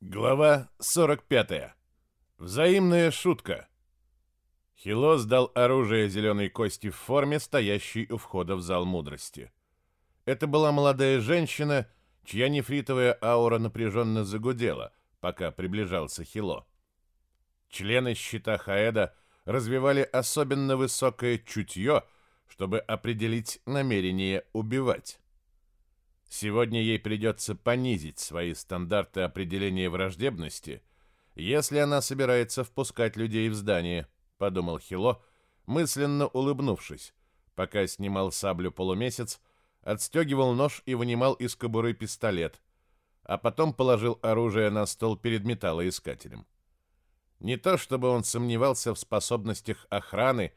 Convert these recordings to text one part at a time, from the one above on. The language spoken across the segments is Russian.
Глава 45. Взаимная шутка. Хило сдал оружие зеленой кости в форме, стоящей у входа в зал мудрости. Это была молодая женщина, чья нефритовая аура напряженно загудела, пока приближался Хило. Члены щита Хаэда развивали особенно высокое чутье, чтобы определить намерение убивать. Сегодня ей придется понизить свои стандарты определения враждебности, если она собирается впускать людей в здание, подумал Хило, мысленно улыбнувшись, пока снимал саблю полумесяц, отстегивал нож и вынимал из кобуры пистолет, а потом положил оружие на стол перед металлоискателем. Не то чтобы он сомневался в способностях охраны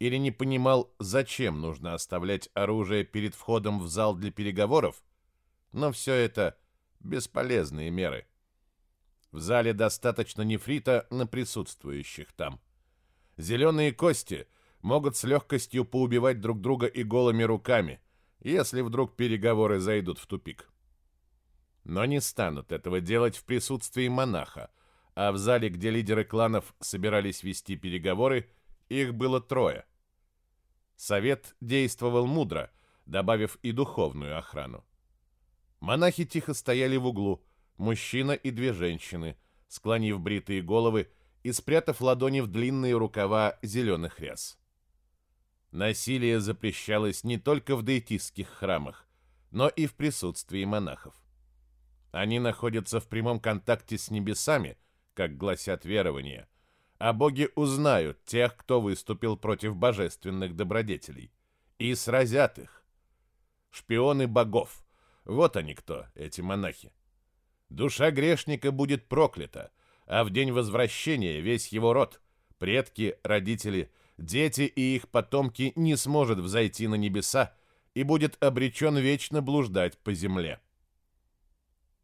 или не понимал, зачем нужно оставлять оружие перед входом в зал для переговоров, но все это бесполезные меры. В зале достаточно нефрита на присутствующих там. Зеленые кости могут с легкостью поубивать друг друга и голыми руками, если вдруг переговоры зайдут в тупик. Но не станут этого делать в присутствии монаха, а в зале, где лидеры кланов собирались вести переговоры, их было трое. Совет действовал мудро, добавив и духовную охрану. Монахи тихо стояли в углу, мужчина и две женщины, склонив бритые головы и спрятав ладони в длинные рукава зеленых ряс. Насилие запрещалось не только в дейтистских храмах, но и в присутствии монахов. Они находятся в прямом контакте с небесами, как гласят верования, а боги узнают тех, кто выступил против божественных добродетелей, и сразят их. Шпионы богов, вот они кто, эти монахи. Душа грешника будет проклята, а в день возвращения весь его род, предки, родители, дети и их потомки не сможет взойти на небеса и будет обречен вечно блуждать по земле.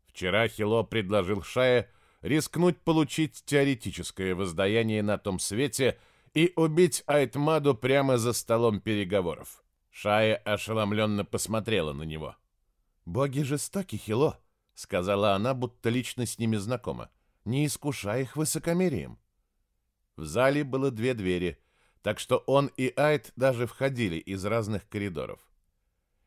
Вчера Хило предложил Шае рискнуть получить теоретическое воздаяние на том свете и убить Айтмаду прямо за столом переговоров. Шая ошеломленно посмотрела на него. «Боги жестоки, Хило», — сказала она, будто лично с ними знакома. «Не искушай их высокомерием». В зале было две двери, так что он и Айд даже входили из разных коридоров.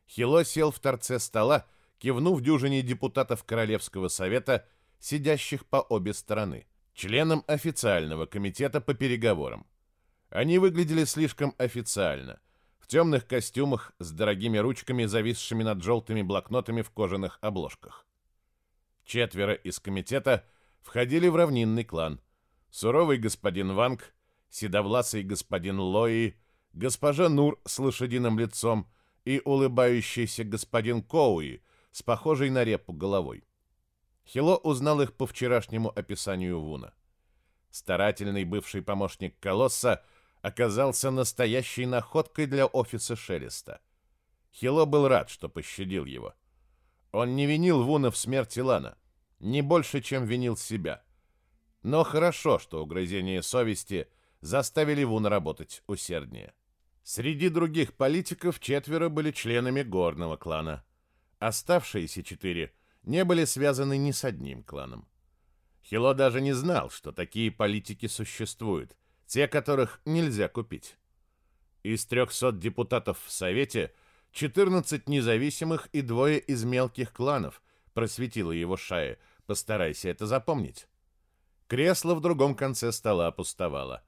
Хило сел в торце стола, кивнув дюжине депутатов Королевского совета, сидящих по обе стороны, членам официального комитета по переговорам. Они выглядели слишком официально — в темных костюмах с дорогими ручками, зависшими над желтыми блокнотами в кожаных обложках. Четверо из комитета входили в равнинный клан. Суровый господин Ванг, седовласый господин Лои, госпожа Нур с лошадиным лицом и улыбающийся господин Коуи с похожей на репу головой. Хило узнал их по вчерашнему описанию Вуна. Старательный бывший помощник Колосса оказался настоящей находкой для офиса Шелеста. Хило был рад, что пощадил его. Он не винил Вуна в смерти Лана, не больше, чем винил себя. Но хорошо, что угрызения совести заставили Вуна работать усерднее. Среди других политиков четверо были членами горного клана. Оставшиеся четыре не были связаны ни с одним кланом. Хило даже не знал, что такие политики существуют, те, которых нельзя купить. Из 300 депутатов в Совете 14 независимых и двое из мелких кланов, просветила его Шая, постарайся это запомнить. Кресло в другом конце стола пустовало.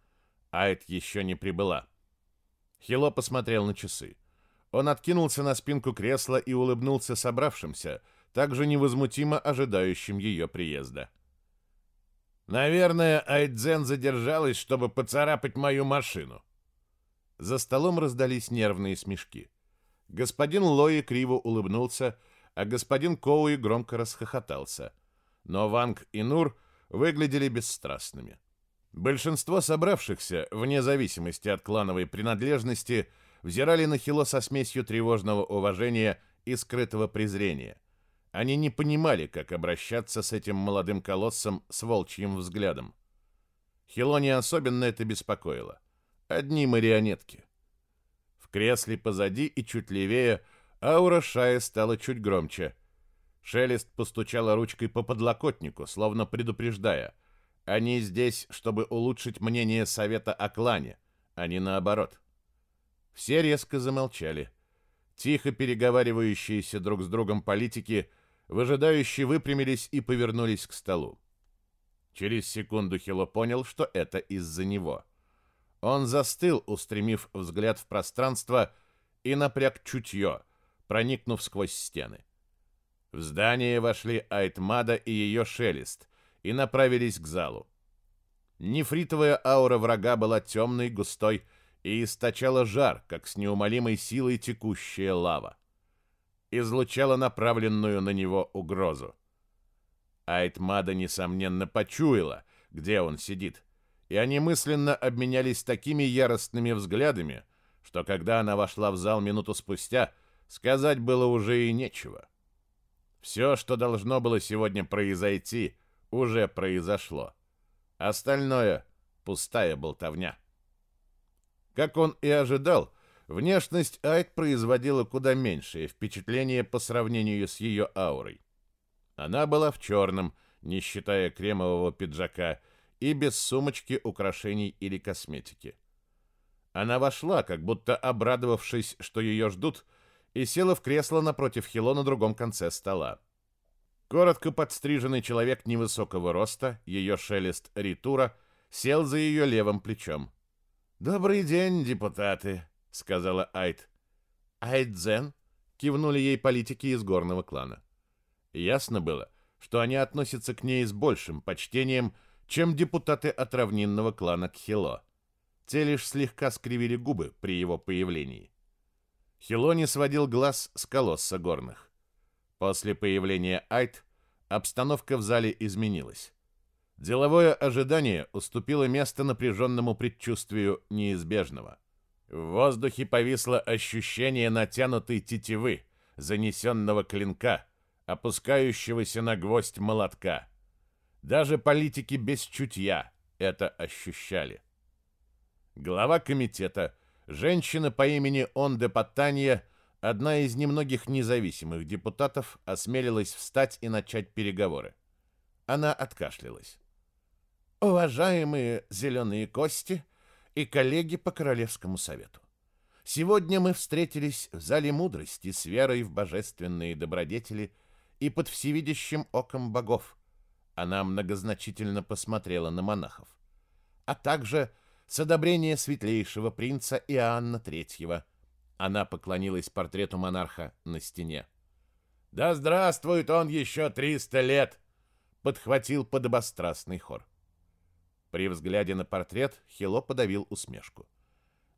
Айд еще не прибыла. Хило посмотрел на часы. Он откинулся на спинку кресла и улыбнулся собравшимся, также невозмутимо ожидающим ее приезда. Наверное, Айдзен задержалась, чтобы поцарапать мою машину. За столом раздались нервные смешки. Господин Лои криво улыбнулся, а господин Коуи громко расхохотался. Но Ванг и Нур выглядели бесстрастными. Большинство собравшихся, вне зависимости от клановой принадлежности, взирали на Хило со смесью тревожного уважения и скрытого презрения. Они не понимали, как обращаться с этим молодым колоссом с волчьим взглядом. Хилони особенно это беспокоило. Одни марионетки. В кресле позади и чуть левее аура Шая стала чуть громче. Шелест постучала ручкой по подлокотнику, словно предупреждая. Они здесь, чтобы улучшить мнение совета о клане, а не наоборот. Все резко замолчали. Тихо переговаривающиеся друг с другом политики выжидающие выпрямились и повернулись к столу. Через секунду Хило понял, что это из-за него. Он застыл, устремив взгляд в пространство и напряг чутье, проникнув сквозь стены. В здание вошли Айтмада и ее шелест и направились к залу. Нефритовая аура врага была темной, густой и источала жар, как с неумолимой силой текущая лава. Излучала направленную на него угрозу. Айтмада, несомненно, почуяла, где он сидит, и они мысленно обменялись такими яростными взглядами, что когда она вошла в зал минуту спустя, сказать было уже и нечего. Все, что должно было сегодня произойти, уже произошло. Остальное — пустая болтовня. Как он и ожидал, внешность Айт производила куда меньшее впечатление по сравнению с ее аурой. Она была в черном, не считая кремового пиджака, и без сумочки, украшений или косметики. Она вошла, как будто обрадовавшись, что ее ждут, и села в кресло напротив Хило на другом конце стола. Коротко подстриженный человек невысокого роста, ее шелест ритура, сел за ее левым плечом. «Добрый день, депутаты», — сказала Айд. «Айдзен?» — кивнули ей политики из горного клана. Ясно было, что они относятся к ней с большим почтением, чем депутаты от равнинного клана Кхило. Те лишь слегка скривили губы при его появлении. Хилони сводил глаз с колосса горных. После появления Айт обстановка в зале изменилась. Деловое ожидание уступило место напряженному предчувствию неизбежного. В воздухе повисло ощущение натянутой тетивы, занесенного клинка, опускающегося на гвоздь молотка. Даже политики без чутья это ощущали. Глава комитета – Женщина по имени Онде Паттанья, одна из немногих независимых депутатов, осмелилась встать и начать переговоры. Она откашлялась. «Уважаемые зеленые кости и коллеги по Королевскому совету, сегодня мы встретились в зале мудрости с верой в божественные добродетели и под всевидящим оком богов». Она многозначительно посмотрела на монахов. «А также с одобрения светлейшего принца Иоанна III. Она поклонилась портрету монарха на стене. «Да здравствует он еще триста лет!» — подхватил подобострастный хор. При взгляде на портрет Хило подавил усмешку.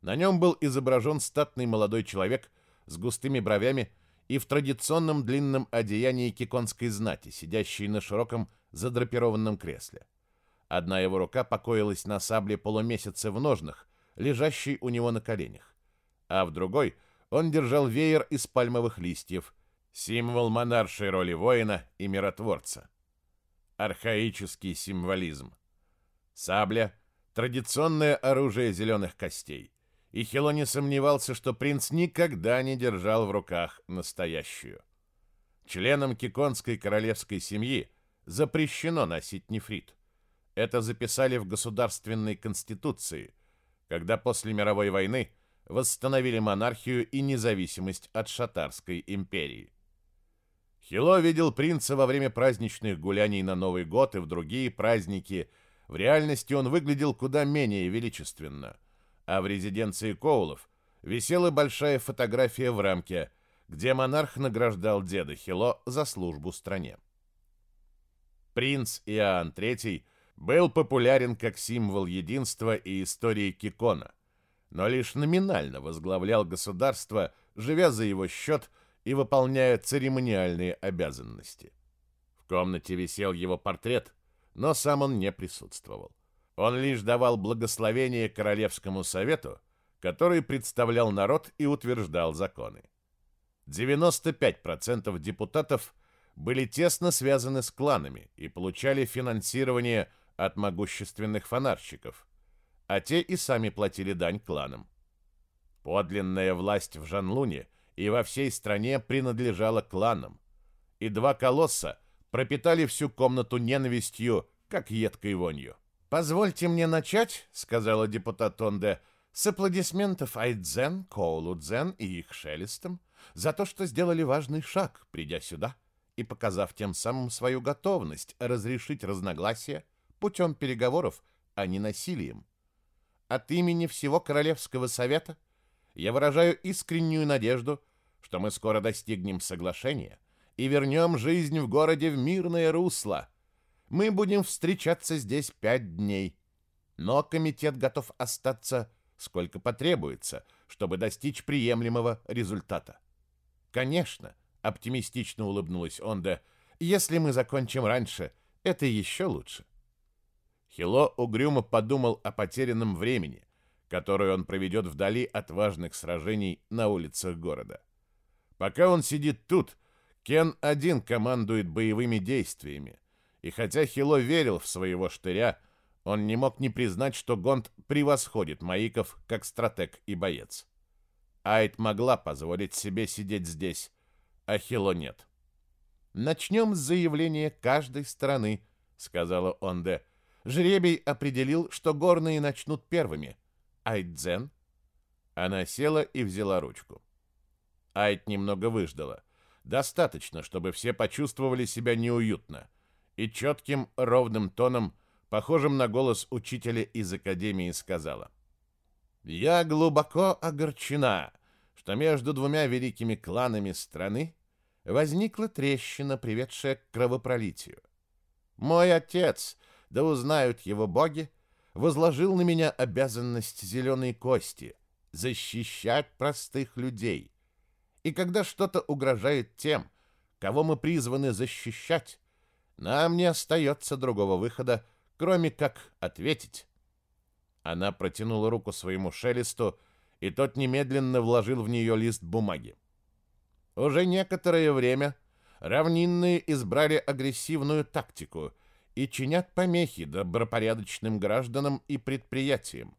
На нем был изображен статный молодой человек с густыми бровями и в традиционном длинном одеянии киконской знати, сидящий на широком задрапированном кресле. Одна его рука покоилась на сабле полумесяца в ножнах, лежащей у него на коленях, а в другой он держал веер из пальмовых листьев, символ монаршей роли воина и миротворца. Архаический символизм. Сабля — традиционное оружие зеленых костей, и Хило не сомневался, что принц никогда не держал в руках настоящую. Членам киконской королевской семьи запрещено носить нефрит. Это записали в Государственной Конституции, когда после мировой войны восстановили монархию и независимость от Шатарской империи. Хило видел принца во время праздничных гуляний на Новый год и в другие праздники. В реальности он выглядел куда менее величественно. А в резиденции Коулов висела большая фотография в рамке, где монарх награждал деда Хило за службу стране. Принц Иоанн III – был популярен как символ единства и истории Кикона, но лишь номинально возглавлял государство, живя за его счет и выполняя церемониальные обязанности. В комнате висел его портрет, но сам он не присутствовал. Он лишь давал благословение Королевскому совету, который представлял народ и утверждал законы. 95% депутатов были тесно связаны с кланами и получали финансирование от могущественных фонарщиков, а те и сами платили дань кланам. Подлинная власть в Жанлуне и во всей стране принадлежала кланам, и два колосса пропитали всю комнату ненавистью, как едкой вонью. «Позвольте мне начать», — сказала депутат Тонде, — «с аплодисментов Айдзен, Коулу Дзен и их шелестом за то, что сделали важный шаг, придя сюда и показав тем самым свою готовность разрешить разногласия путем переговоров, а не насилием. От имени всего Королевского совета я выражаю искреннюю надежду, что мы скоро достигнем соглашения и вернем жизнь в городе в мирное русло. Мы будем встречаться здесь пять дней, но комитет готов остаться сколько потребуется, чтобы достичь приемлемого результата. Конечно, оптимистично улыбнулась Онда, если мы закончим раньше, это еще лучше. Хило угрюмо подумал о потерянном времени, которое он проведет вдали от важных сражений на улицах города. Пока он сидит тут, Кен один командует боевыми действиями, и хотя Хило верил в своего штыря, он не мог не признать, что Гонд превосходит Маиков как стратег и боец. Айд могла позволить себе сидеть здесь, а Хило нет. «Начнем с заявления каждой стороны», — сказала Онде. Жребий определил, что горные начнут первыми. Айдзен? Она села и взяла ручку. Айд немного выждала. Достаточно, чтобы все почувствовали себя неуютно. И четким, ровным тоном, похожим на голос учителя из академии, сказала. «Я глубоко огорчена, что между двумя великими кланами страны возникла трещина, приведшая к кровопролитию. Мой отец да узнают его боги, возложил на меня обязанность зеленой кости — защищать простых людей. И когда что-то угрожает тем, кого мы призваны защищать, нам не остается другого выхода, кроме как ответить. Она протянула руку своему шелесту, и тот немедленно вложил в нее лист бумаги. Уже некоторое время равнинные избрали агрессивную тактику — и чинят помехи добропорядочным гражданам и предприятиям.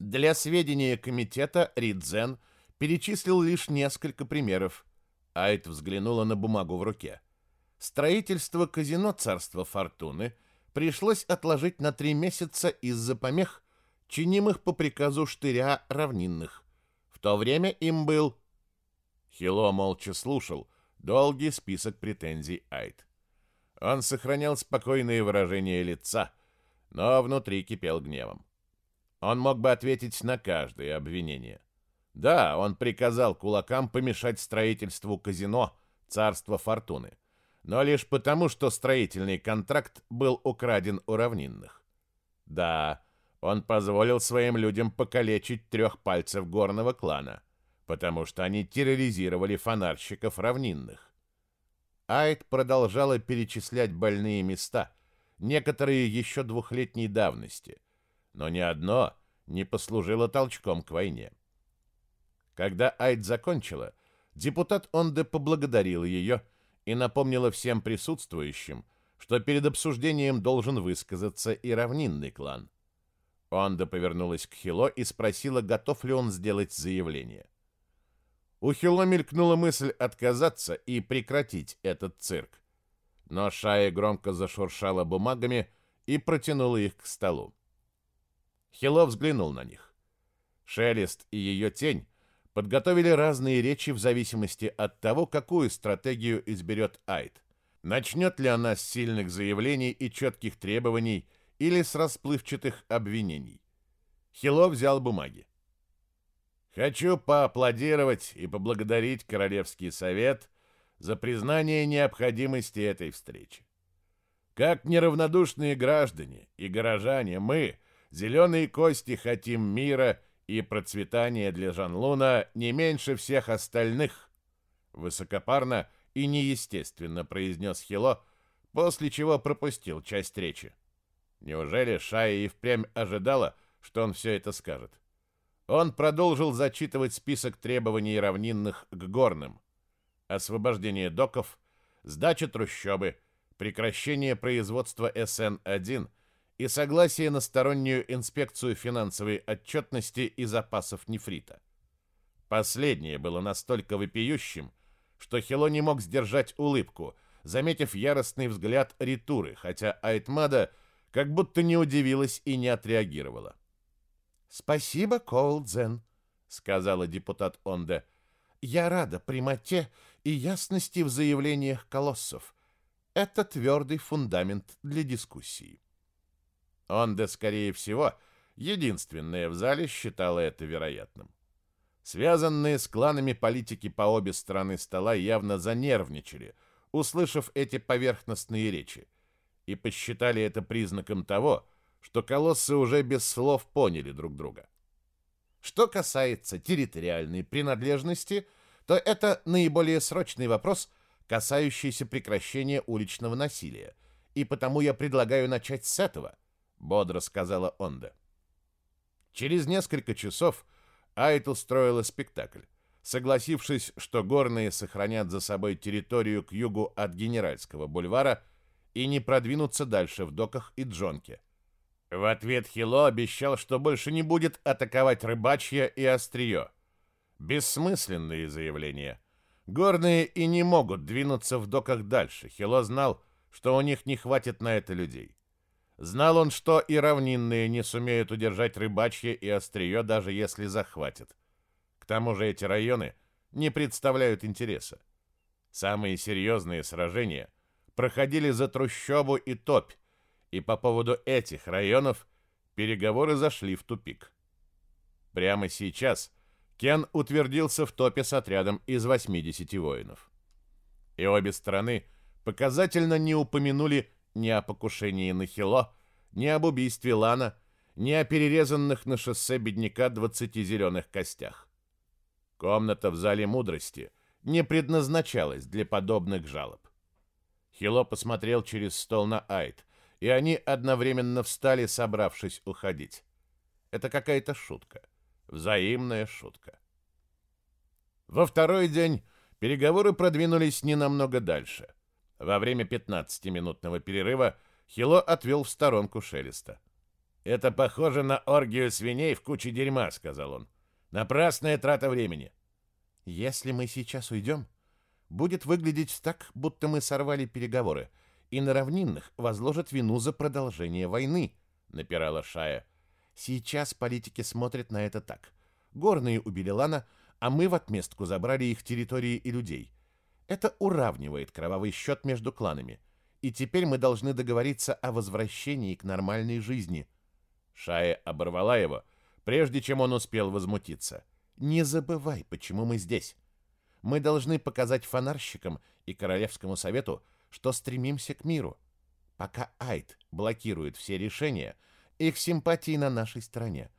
Для сведения комитета Ридзен перечислил лишь несколько примеров. Айт взглянула на бумагу в руке. Строительство казино Царства Фортуны пришлось отложить на три месяца из-за помех, чинимых по приказу штыря равнинных. В то время им был... Хило молча слушал долгий список претензий Айт. Он сохранял спокойное выражение лица, но внутри кипел гневом. Он мог бы ответить на каждое обвинение. Да, он приказал кулакам помешать строительству казино «Царство Фортуны», но лишь потому, что строительный контракт был украден у равнинных. Да, он позволил своим людям покалечить трех пальцев горного клана, потому что они терроризировали фонарщиков равнинных. Айд продолжала перечислять больные места, некоторые еще двухлетней давности, но ни одно не послужило толчком к войне. Когда Айд закончила, депутат Онде поблагодарил ее и напомнила всем присутствующим, что перед обсуждением должен высказаться и равнинный клан. Онда повернулась к Хило и спросила, готов ли он сделать заявление. У Хило мелькнула мысль отказаться и прекратить этот цирк. Но Шая громко зашуршала бумагами и протянула их к столу. Хило взглянул на них. Шелест и ее тень подготовили разные речи в зависимости от того, какую стратегию изберет Айд. Начнет ли она с сильных заявлений и четких требований или с расплывчатых обвинений? Хило взял бумаги. Хочу поаплодировать и поблагодарить Королевский совет за признание необходимости этой встречи. Как неравнодушные граждане и горожане, мы, зеленые кости, хотим мира и процветания для Жанлуна не меньше всех остальных. Высокопарно и неестественно произнес Хило, после чего пропустил часть речи. Неужели Шая и впрямь ожидала, что он все это скажет? — он продолжил зачитывать список требований равнинных к горным. Освобождение доков, сдача трущобы, прекращение производства СН-1 и согласие на стороннюю инспекцию финансовой отчетности и запасов нефрита. Последнее было настолько вопиющим, что Хило не мог сдержать улыбку, заметив яростный взгляд Ритуры, хотя Айтмада как будто не удивилась и не отреагировала. «Спасибо, Коулдзен», — сказала депутат Онде. «Я рада прямоте и ясности в заявлениях колоссов. Это твердый фундамент для дискуссии». Онде, скорее всего, единственная в зале считала это вероятным. Связанные с кланами политики по обе стороны стола явно занервничали, услышав эти поверхностные речи, и посчитали это признаком того, что колоссы уже без слов поняли друг друга. Что касается территориальной принадлежности, то это наиболее срочный вопрос, касающийся прекращения уличного насилия, и потому я предлагаю начать с этого, бодро сказала Онда. Через несколько часов Айт устроила спектакль, согласившись, что горные сохранят за собой территорию к югу от Генеральского бульвара и не продвинутся дальше в доках и джонке. В ответ Хило обещал, что больше не будет атаковать рыбачье и острие. Бессмысленные заявления. Горные и не могут двинуться в доках дальше. Хило знал, что у них не хватит на это людей. Знал он, что и равнинные не сумеют удержать рыбачье и острие, даже если захватят. К тому же эти районы не представляют интереса. Самые серьезные сражения проходили за трущобу и топь, и по поводу этих районов переговоры зашли в тупик. Прямо сейчас Кен утвердился в топе с отрядом из 80 воинов. И обе стороны показательно не упомянули ни о покушении на Хило, ни об убийстве Лана, ни о перерезанных на шоссе бедняка 20 зеленых костях. Комната в зале мудрости не предназначалась для подобных жалоб. Хило посмотрел через стол на Айд, и они одновременно встали, собравшись уходить. Это какая-то шутка. Взаимная шутка. Во второй день переговоры продвинулись не намного дальше. Во время 15-минутного перерыва Хило отвел в сторонку Шелеста. «Это похоже на оргию свиней в куче дерьма», — сказал он. «Напрасная трата времени». «Если мы сейчас уйдем, будет выглядеть так, будто мы сорвали переговоры, и на равнинных возложат вину за продолжение войны», — напирала Шая. «Сейчас политики смотрят на это так. Горные убили Лана, а мы в отместку забрали их территории и людей. Это уравнивает кровавый счет между кланами. И теперь мы должны договориться о возвращении к нормальной жизни. Шая оборвала его, прежде чем он успел возмутиться. Не забывай, почему мы здесь. Мы должны показать фонарщикам и Королевскому совету, что стремимся к миру. Пока Айд блокирует все решения, их симпатии на нашей стороне.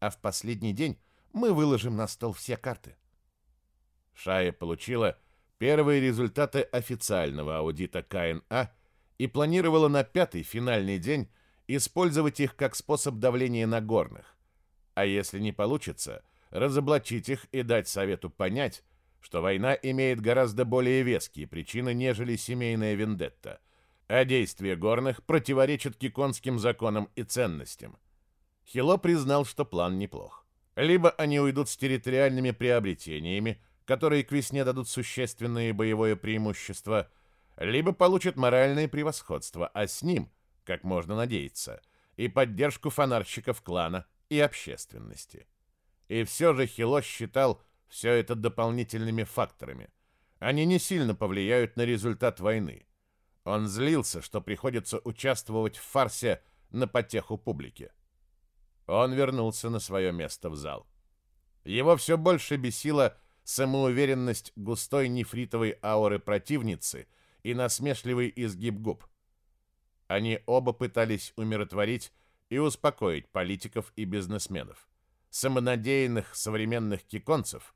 А в последний день мы выложим на стол все карты. Шая получила первые результаты официального аудита КНА и планировала на пятый финальный день использовать их как способ давления на горных. А если не получится, разоблачить их и дать совету понять, что война имеет гораздо более веские причины, нежели семейная вендетта, а действия горных противоречат киконским законам и ценностям. Хило признал, что план неплох. Либо они уйдут с территориальными приобретениями, которые к весне дадут существенное боевое преимущество, либо получат моральное превосходство, а с ним, как можно надеяться, и поддержку фонарщиков клана и общественности. И все же Хило считал все это дополнительными факторами. Они не сильно повлияют на результат войны. Он злился, что приходится участвовать в фарсе на потеху публики. Он вернулся на свое место в зал. Его все больше бесило самоуверенность густой нефритовой ауры противницы и насмешливый изгиб губ. Они оба пытались умиротворить и успокоить политиков и бизнесменов, самонадеянных современных киконцев,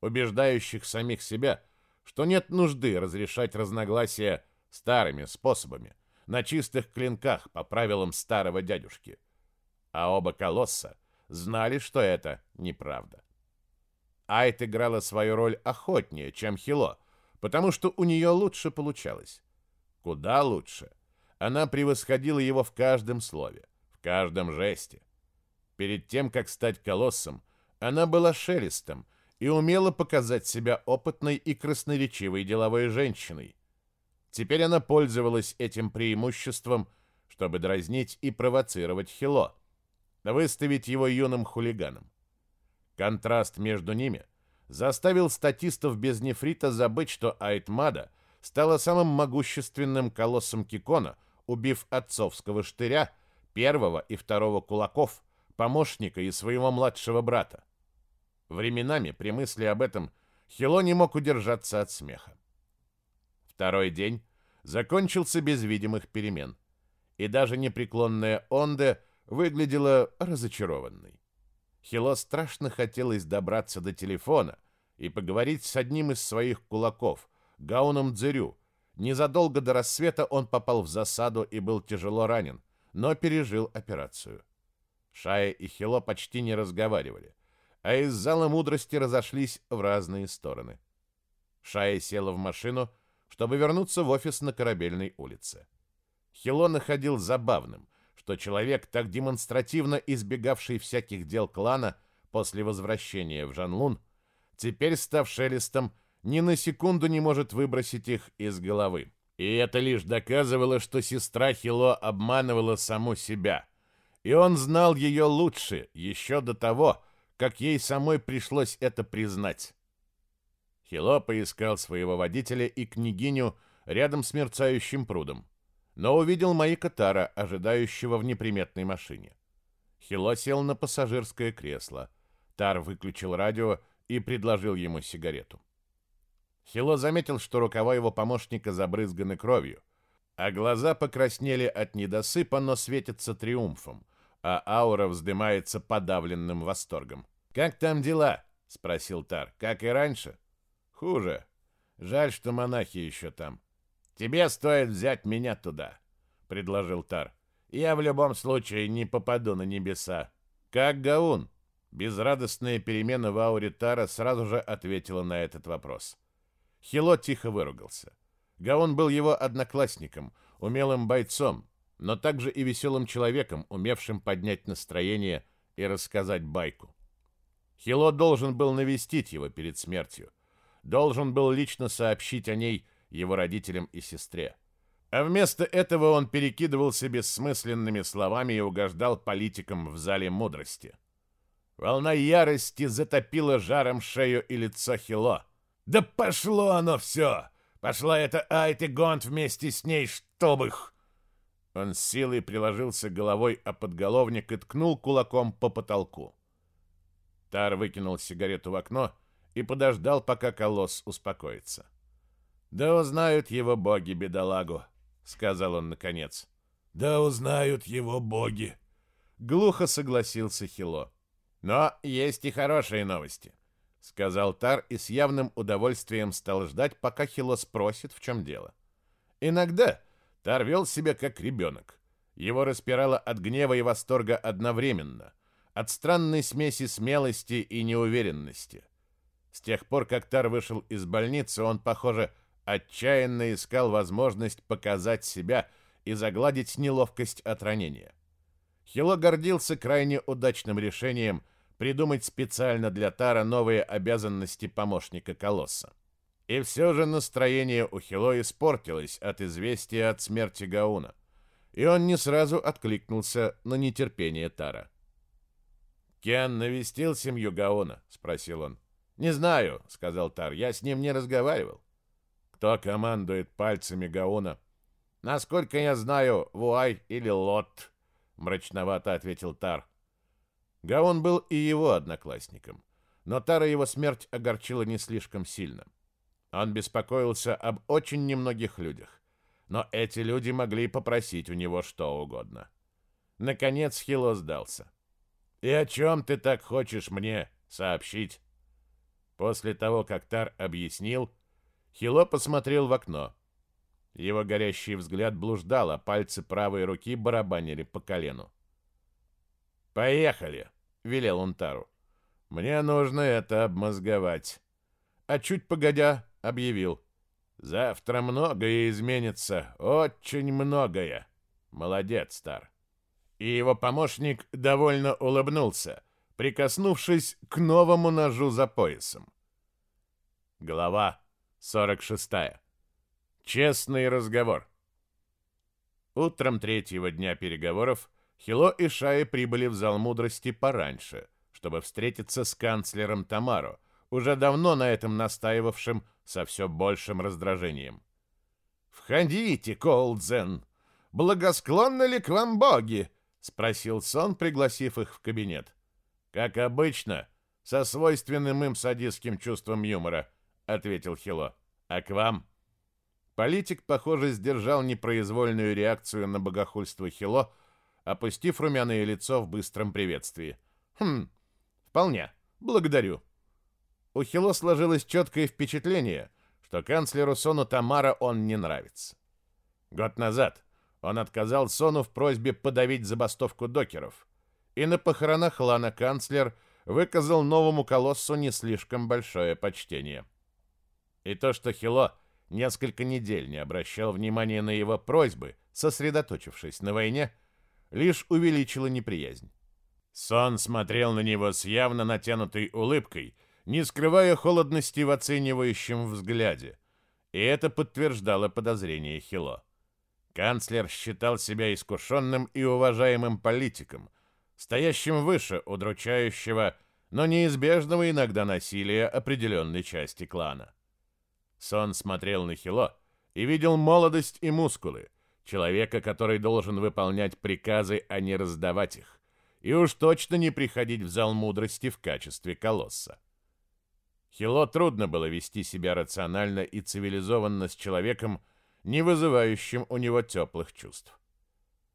убеждающих самих себя, что нет нужды разрешать разногласия старыми способами, на чистых клинках по правилам старого дядюшки. А оба колосса знали, что это неправда. Айт играла свою роль охотнее, чем Хило, потому что у нее лучше получалось. Куда лучше. Она превосходила его в каждом слове, в каждом жесте. Перед тем, как стать колоссом, она была шелестом и умела показать себя опытной и красноречивой деловой женщиной. Теперь она пользовалась этим преимуществом, чтобы дразнить и провоцировать Хило, выставить его юным хулиганом. Контраст между ними заставил статистов без нефрита забыть, что Айтмада стала самым могущественным колоссом Кикона, убив отцовского штыря, первого и второго кулаков, помощника и своего младшего брата. Временами, при мысли об этом, Хило не мог удержаться от смеха. Второй день закончился без видимых перемен, и даже непреклонная Онде выглядела разочарованной. Хило страшно хотелось добраться до телефона и поговорить с одним из своих кулаков, Гауном Дзерю. Незадолго до рассвета он попал в засаду и был тяжело ранен, но пережил операцию. Шая и Хило почти не разговаривали а из зала мудрости разошлись в разные стороны. Шая села в машину, чтобы вернуться в офис на Корабельной улице. Хило находил забавным, что человек, так демонстративно избегавший всяких дел клана после возвращения в Жанлун, теперь, став шелестом, ни на секунду не может выбросить их из головы. И это лишь доказывало, что сестра Хило обманывала саму себя. И он знал ее лучше, еще до того, как ей самой пришлось это признать. Хило поискал своего водителя и княгиню рядом с мерцающим прудом, но увидел Маика Тара, ожидающего в неприметной машине. Хило сел на пассажирское кресло. Тар выключил радио и предложил ему сигарету. Хило заметил, что рукава его помощника забрызганы кровью, а глаза покраснели от недосыпа, но светятся триумфом — а аура вздымается подавленным восторгом. «Как там дела?» — спросил Тар. «Как и раньше?» «Хуже. Жаль, что монахи еще там. Тебе стоит взять меня туда», — предложил Тар. «Я в любом случае не попаду на небеса». «Как Гаун?» Безрадостная перемена в ауре Тара сразу же ответила на этот вопрос. Хило тихо выругался. Гаун был его одноклассником, умелым бойцом, но также и веселым человеком, умевшим поднять настроение и рассказать байку. Хило должен был навестить его перед смертью, должен был лично сообщить о ней его родителям и сестре. А вместо этого он перекидывался бессмысленными словами и угождал политикам в зале мудрости. Волна ярости затопила жаром шею и лицо Хило. «Да пошло оно все! Пошла эта Айти Гонт вместе с ней, чтоб их!» Он с силой приложился головой о подголовник и ткнул кулаком по потолку. Тар выкинул сигарету в окно и подождал, пока колосс успокоится. «Да узнают его боги, бедолагу», — сказал он наконец. «Да узнают его боги», — глухо согласился Хило. «Но есть и хорошие новости», — сказал Тар и с явным удовольствием стал ждать, пока Хило спросит, в чем дело. «Иногда Тар вел себя как ребенок. Его распирало от гнева и восторга одновременно, от странной смеси смелости и неуверенности. С тех пор, как Тар вышел из больницы, он, похоже, отчаянно искал возможность показать себя и загладить неловкость от ранения. Хило гордился крайне удачным решением придумать специально для Тара новые обязанности помощника Колосса. И все же настроение у Хило испортилось от известия от смерти Гауна, и он не сразу откликнулся на нетерпение Тара. «Кен навестил семью Гауна?» — спросил он. «Не знаю», — сказал Тар, — «я с ним не разговаривал». «Кто командует пальцами Гауна?» «Насколько я знаю, Вуай или Лот», — мрачновато ответил Тар. Гаун был и его одноклассником, но Тара его смерть огорчила не слишком сильно. — он беспокоился об очень немногих людях, но эти люди могли попросить у него что угодно. Наконец Хило сдался. «И о чем ты так хочешь мне сообщить?» После того, как Тар объяснил, Хило посмотрел в окно. Его горящий взгляд блуждал, а пальцы правой руки барабанили по колену. «Поехали!» — велел он Тару. «Мне нужно это обмозговать». А чуть погодя, объявил. «Завтра многое изменится, очень многое. Молодец, Стар». И его помощник довольно улыбнулся, прикоснувшись к новому ножу за поясом. Глава 46. Честный разговор. Утром третьего дня переговоров Хило и Шаи прибыли в зал мудрости пораньше, чтобы встретиться с канцлером Тамаро, уже давно на этом настаивавшим со все большим раздражением. «Входите, Колдзен! Благосклонны ли к вам боги?» — спросил Сон, пригласив их в кабинет. «Как обычно, со свойственным им садистским чувством юмора», — ответил Хило. «А к вам?» Политик, похоже, сдержал непроизвольную реакцию на богохульство Хило, опустив румяное лицо в быстром приветствии. «Хм, вполне. Благодарю». У Хило сложилось четкое впечатление, что канцлеру Сону Тамара он не нравится. Год назад он отказал Сону в просьбе подавить забастовку докеров, и на похоронах Лана канцлер выказал новому колоссу не слишком большое почтение. И то, что Хило несколько недель не обращал внимания на его просьбы, сосредоточившись на войне, лишь увеличило неприязнь. Сон смотрел на него с явно натянутой улыбкой, не скрывая холодности в оценивающем взгляде, и это подтверждало подозрение Хило. Канцлер считал себя искушенным и уважаемым политиком, стоящим выше удручающего, но неизбежного иногда насилия определенной части клана. Сон смотрел на Хило и видел молодость и мускулы, человека, который должен выполнять приказы, а не раздавать их, и уж точно не приходить в зал мудрости в качестве колосса. Хило трудно было вести себя рационально и цивилизованно с человеком, не вызывающим у него теплых чувств.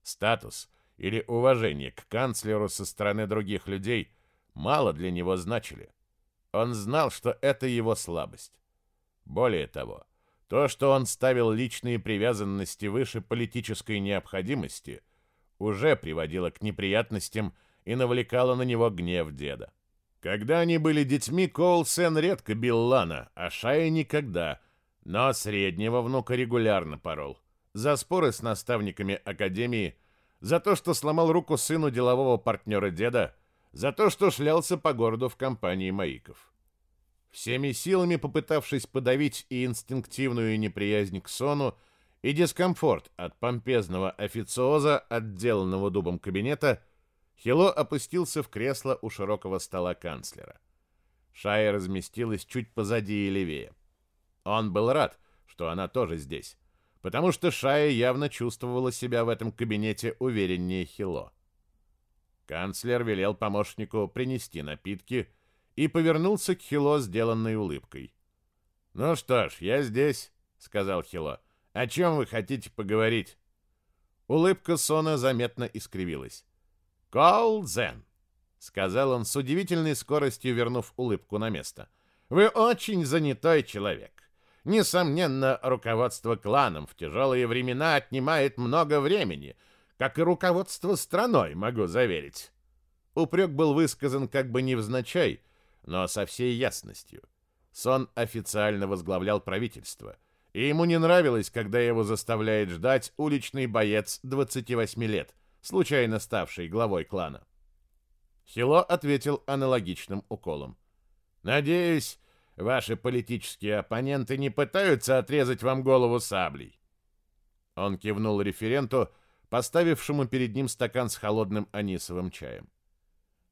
Статус или уважение к канцлеру со стороны других людей мало для него значили. Он знал, что это его слабость. Более того, то, что он ставил личные привязанности выше политической необходимости, уже приводило к неприятностям и навлекало на него гнев деда. Когда они были детьми, Коулсен редко бил Лана, а Шая никогда – но среднего внука регулярно порол. За споры с наставниками академии, за то, что сломал руку сыну делового партнера деда, за то, что шлялся по городу в компании маиков. Всеми силами попытавшись подавить и инстинктивную неприязнь к сону, и дискомфорт от помпезного официоза, отделанного дубом кабинета, Хило опустился в кресло у широкого стола канцлера. Шая разместилась чуть позади и левее. Он был рад, что она тоже здесь, потому что Шая явно чувствовала себя в этом кабинете увереннее Хило. Канцлер велел помощнику принести напитки и повернулся к Хило сделанной улыбкой. «Ну что ж, я здесь», — сказал Хило. «О чем вы хотите поговорить?» Улыбка Сона заметно искривилась. «Колдзен», — сказал он с удивительной скоростью, вернув улыбку на место. «Вы очень занятой человек. Несомненно, руководство кланом в тяжелые времена отнимает много времени, как и руководство страной, могу заверить. Упрек был высказан как бы невзначай, но со всей ясностью. Сон официально возглавлял правительство, и ему не нравилось, когда его заставляет ждать уличный боец 28 лет, случайно ставший главой клана. Хило ответил аналогичным уколом. «Надеюсь, Ваши политические оппоненты не пытаются отрезать вам голову саблей. Он кивнул референту, поставившему перед ним стакан с холодным анисовым чаем.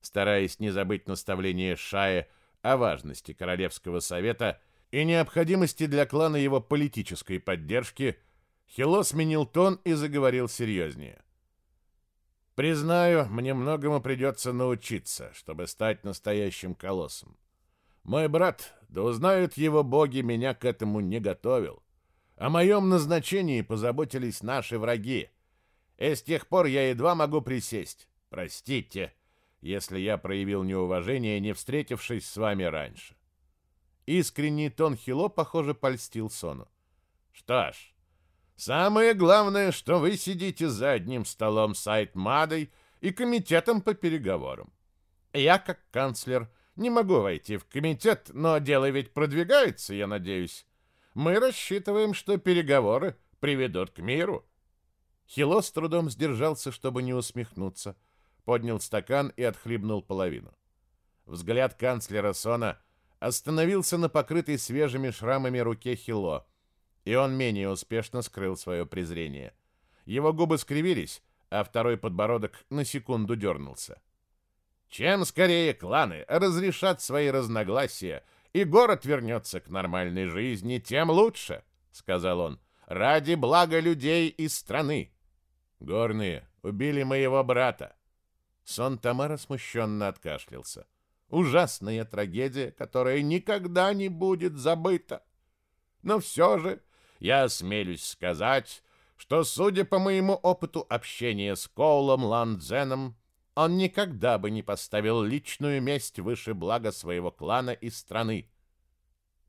Стараясь не забыть наставление Шая о важности Королевского совета и необходимости для клана его политической поддержки, Хило сменил тон и заговорил серьезнее. «Признаю, мне многому придется научиться, чтобы стать настоящим колоссом. Мой брат, да узнают его боги, меня к этому не готовил. О моем назначении позаботились наши враги. И с тех пор я едва могу присесть. Простите, если я проявил неуважение, не встретившись с вами раньше. Искренний тон Хило, похоже, польстил Сону. Что ж, самое главное, что вы сидите за одним столом с Айтмадой и комитетом по переговорам. Я, как канцлер, не могу войти в комитет, но дело ведь продвигается, я надеюсь. Мы рассчитываем, что переговоры приведут к миру. Хило с трудом сдержался, чтобы не усмехнуться. Поднял стакан и отхлебнул половину. Взгляд канцлера Сона остановился на покрытой свежими шрамами руке Хило, и он менее успешно скрыл свое презрение. Его губы скривились, а второй подбородок на секунду дернулся. Чем скорее кланы разрешат свои разногласия, и город вернется к нормальной жизни, тем лучше, сказал он, ради блага людей и страны. Горные убили моего брата. Сон Тамара смущенно откашлялся. Ужасная трагедия, которая никогда не будет забыта. Но все же я осмелюсь сказать, что, судя по моему опыту общения с Коулом Ландзеном, он никогда бы не поставил личную месть выше блага своего клана и страны.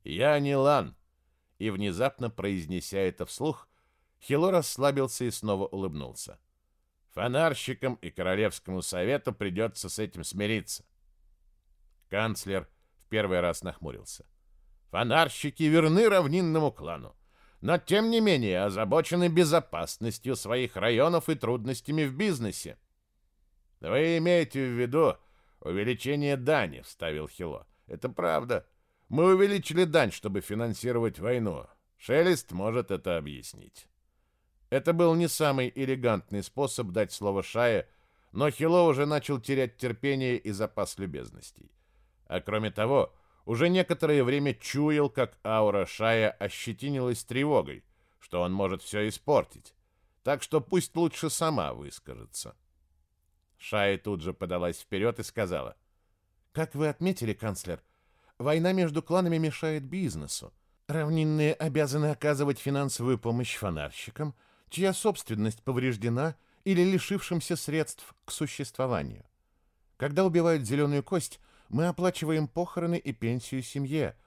«Я не Лан», и, внезапно произнеся это вслух, Хило расслабился и снова улыбнулся. Фонарщикам и Королевскому совету придется с этим смириться. Канцлер в первый раз нахмурился. Фонарщики верны равнинному клану, но тем не менее озабочены безопасностью своих районов и трудностями в бизнесе. Вы имеете в виду увеличение дани, вставил Хило. Это правда. Мы увеличили дань, чтобы финансировать войну. Шелест может это объяснить. Это был не самый элегантный способ дать слово Шае, но Хило уже начал терять терпение и запас любезностей. А кроме того, уже некоторое время чуял, как аура Шая ощетинилась тревогой, что он может все испортить. Так что пусть лучше сама выскажется. Шая тут же подалась вперед и сказала. «Как вы отметили, канцлер, война между кланами мешает бизнесу. Равнинные обязаны оказывать финансовую помощь фонарщикам, чья собственность повреждена или лишившимся средств к существованию. Когда убивают зеленую кость, мы оплачиваем похороны и пенсию семье,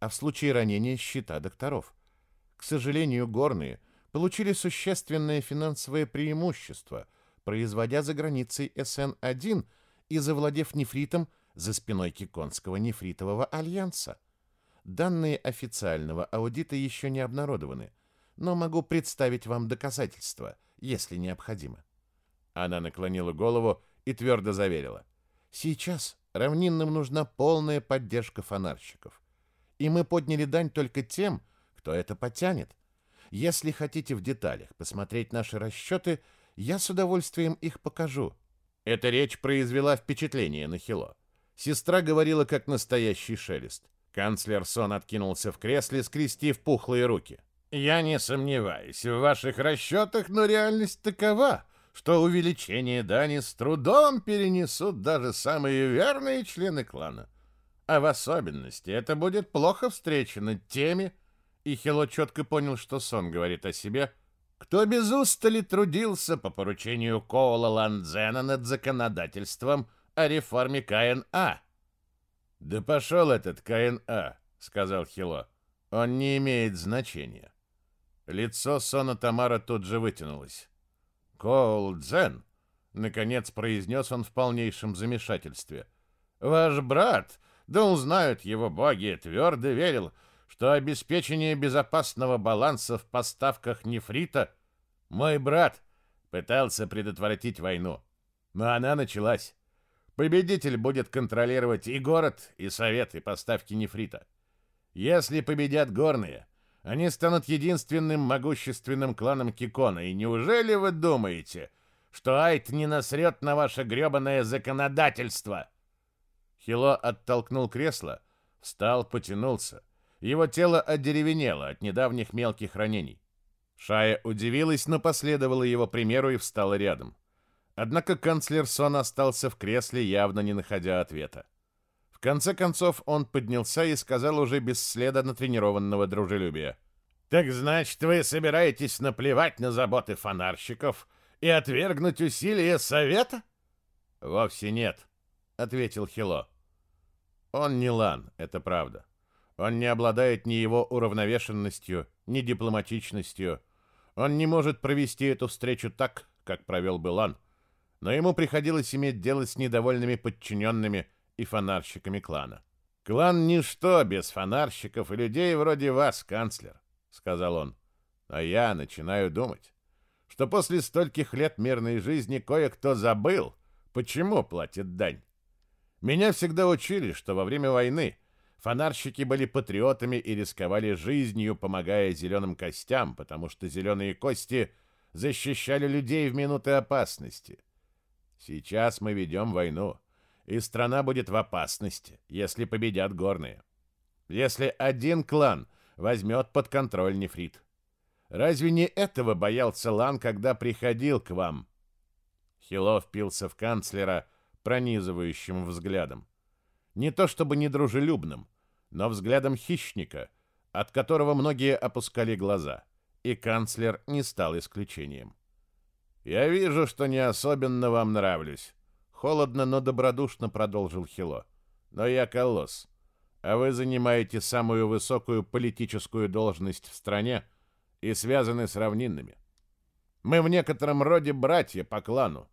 а в случае ранения счета докторов. К сожалению, горные получили существенное финансовое преимущество – производя за границей СН-1 и завладев нефритом за спиной Киконского нефритового альянса. Данные официального аудита еще не обнародованы, но могу представить вам доказательства, если необходимо. Она наклонила голову и твердо заверила. Сейчас равнинным нужна полная поддержка фонарщиков. И мы подняли дань только тем, кто это потянет. Если хотите в деталях посмотреть наши расчеты – я с удовольствием их покажу. Эта речь произвела впечатление на Хило. Сестра говорила как настоящий шелест. Канцлер Сон откинулся в кресле, скрестив пухлые руки. «Я не сомневаюсь в ваших расчетах, но реальность такова, что увеличение дани с трудом перенесут даже самые верные члены клана. А в особенности это будет плохо встречено теми...» И Хило четко понял, что Сон говорит о себе – кто без устали трудился по поручению Коула Ландзена над законодательством о реформе КНА. «Да пошел этот КНА», — сказал Хило. «Он не имеет значения». Лицо Сона Тамара тут же вытянулось. «Коул Дзен», — наконец произнес он в полнейшем замешательстве. «Ваш брат, да узнают его боги, твердо верил, что обеспечение безопасного баланса в поставках нефрита мой брат пытался предотвратить войну, но она началась. Победитель будет контролировать и город, и совет, и поставки нефрита. Если победят горные, они станут единственным могущественным кланом Кикона, и неужели вы думаете, что Айт не насрет на ваше гребаное законодательство?» Хило оттолкнул кресло, встал, потянулся. Его тело одеревенело от недавних мелких ранений. Шая удивилась, но последовала его примеру и встала рядом. Однако канцлер Сон остался в кресле, явно не находя ответа. В конце концов он поднялся и сказал уже без следа натренированного дружелюбия. «Так значит, вы собираетесь наплевать на заботы фонарщиков и отвергнуть усилия совета?» «Вовсе нет», — ответил Хило. «Он не Лан, это правда. Он не обладает ни его уравновешенностью, ни дипломатичностью. Он не может провести эту встречу так, как провел бы Лан. Но ему приходилось иметь дело с недовольными подчиненными и фонарщиками клана. «Клан — ничто без фонарщиков и людей вроде вас, канцлер», — сказал он. «А я начинаю думать, что после стольких лет мирной жизни кое-кто забыл, почему платит дань. Меня всегда учили, что во время войны фонарщики были патриотами и рисковали жизнью, помогая зеленым костям, потому что зеленые кости защищали людей в минуты опасности. Сейчас мы ведем войну, и страна будет в опасности, если победят горные. Если один клан возьмет под контроль нефрит. Разве не этого боялся Лан, когда приходил к вам? Хило впился в канцлера пронизывающим взглядом. Не то чтобы недружелюбным, но взглядом хищника, от которого многие опускали глаза, и канцлер не стал исключением. «Я вижу, что не особенно вам нравлюсь», — холодно, но добродушно продолжил Хило. «Но я колосс, а вы занимаете самую высокую политическую должность в стране и связаны с равнинными. Мы в некотором роде братья по клану,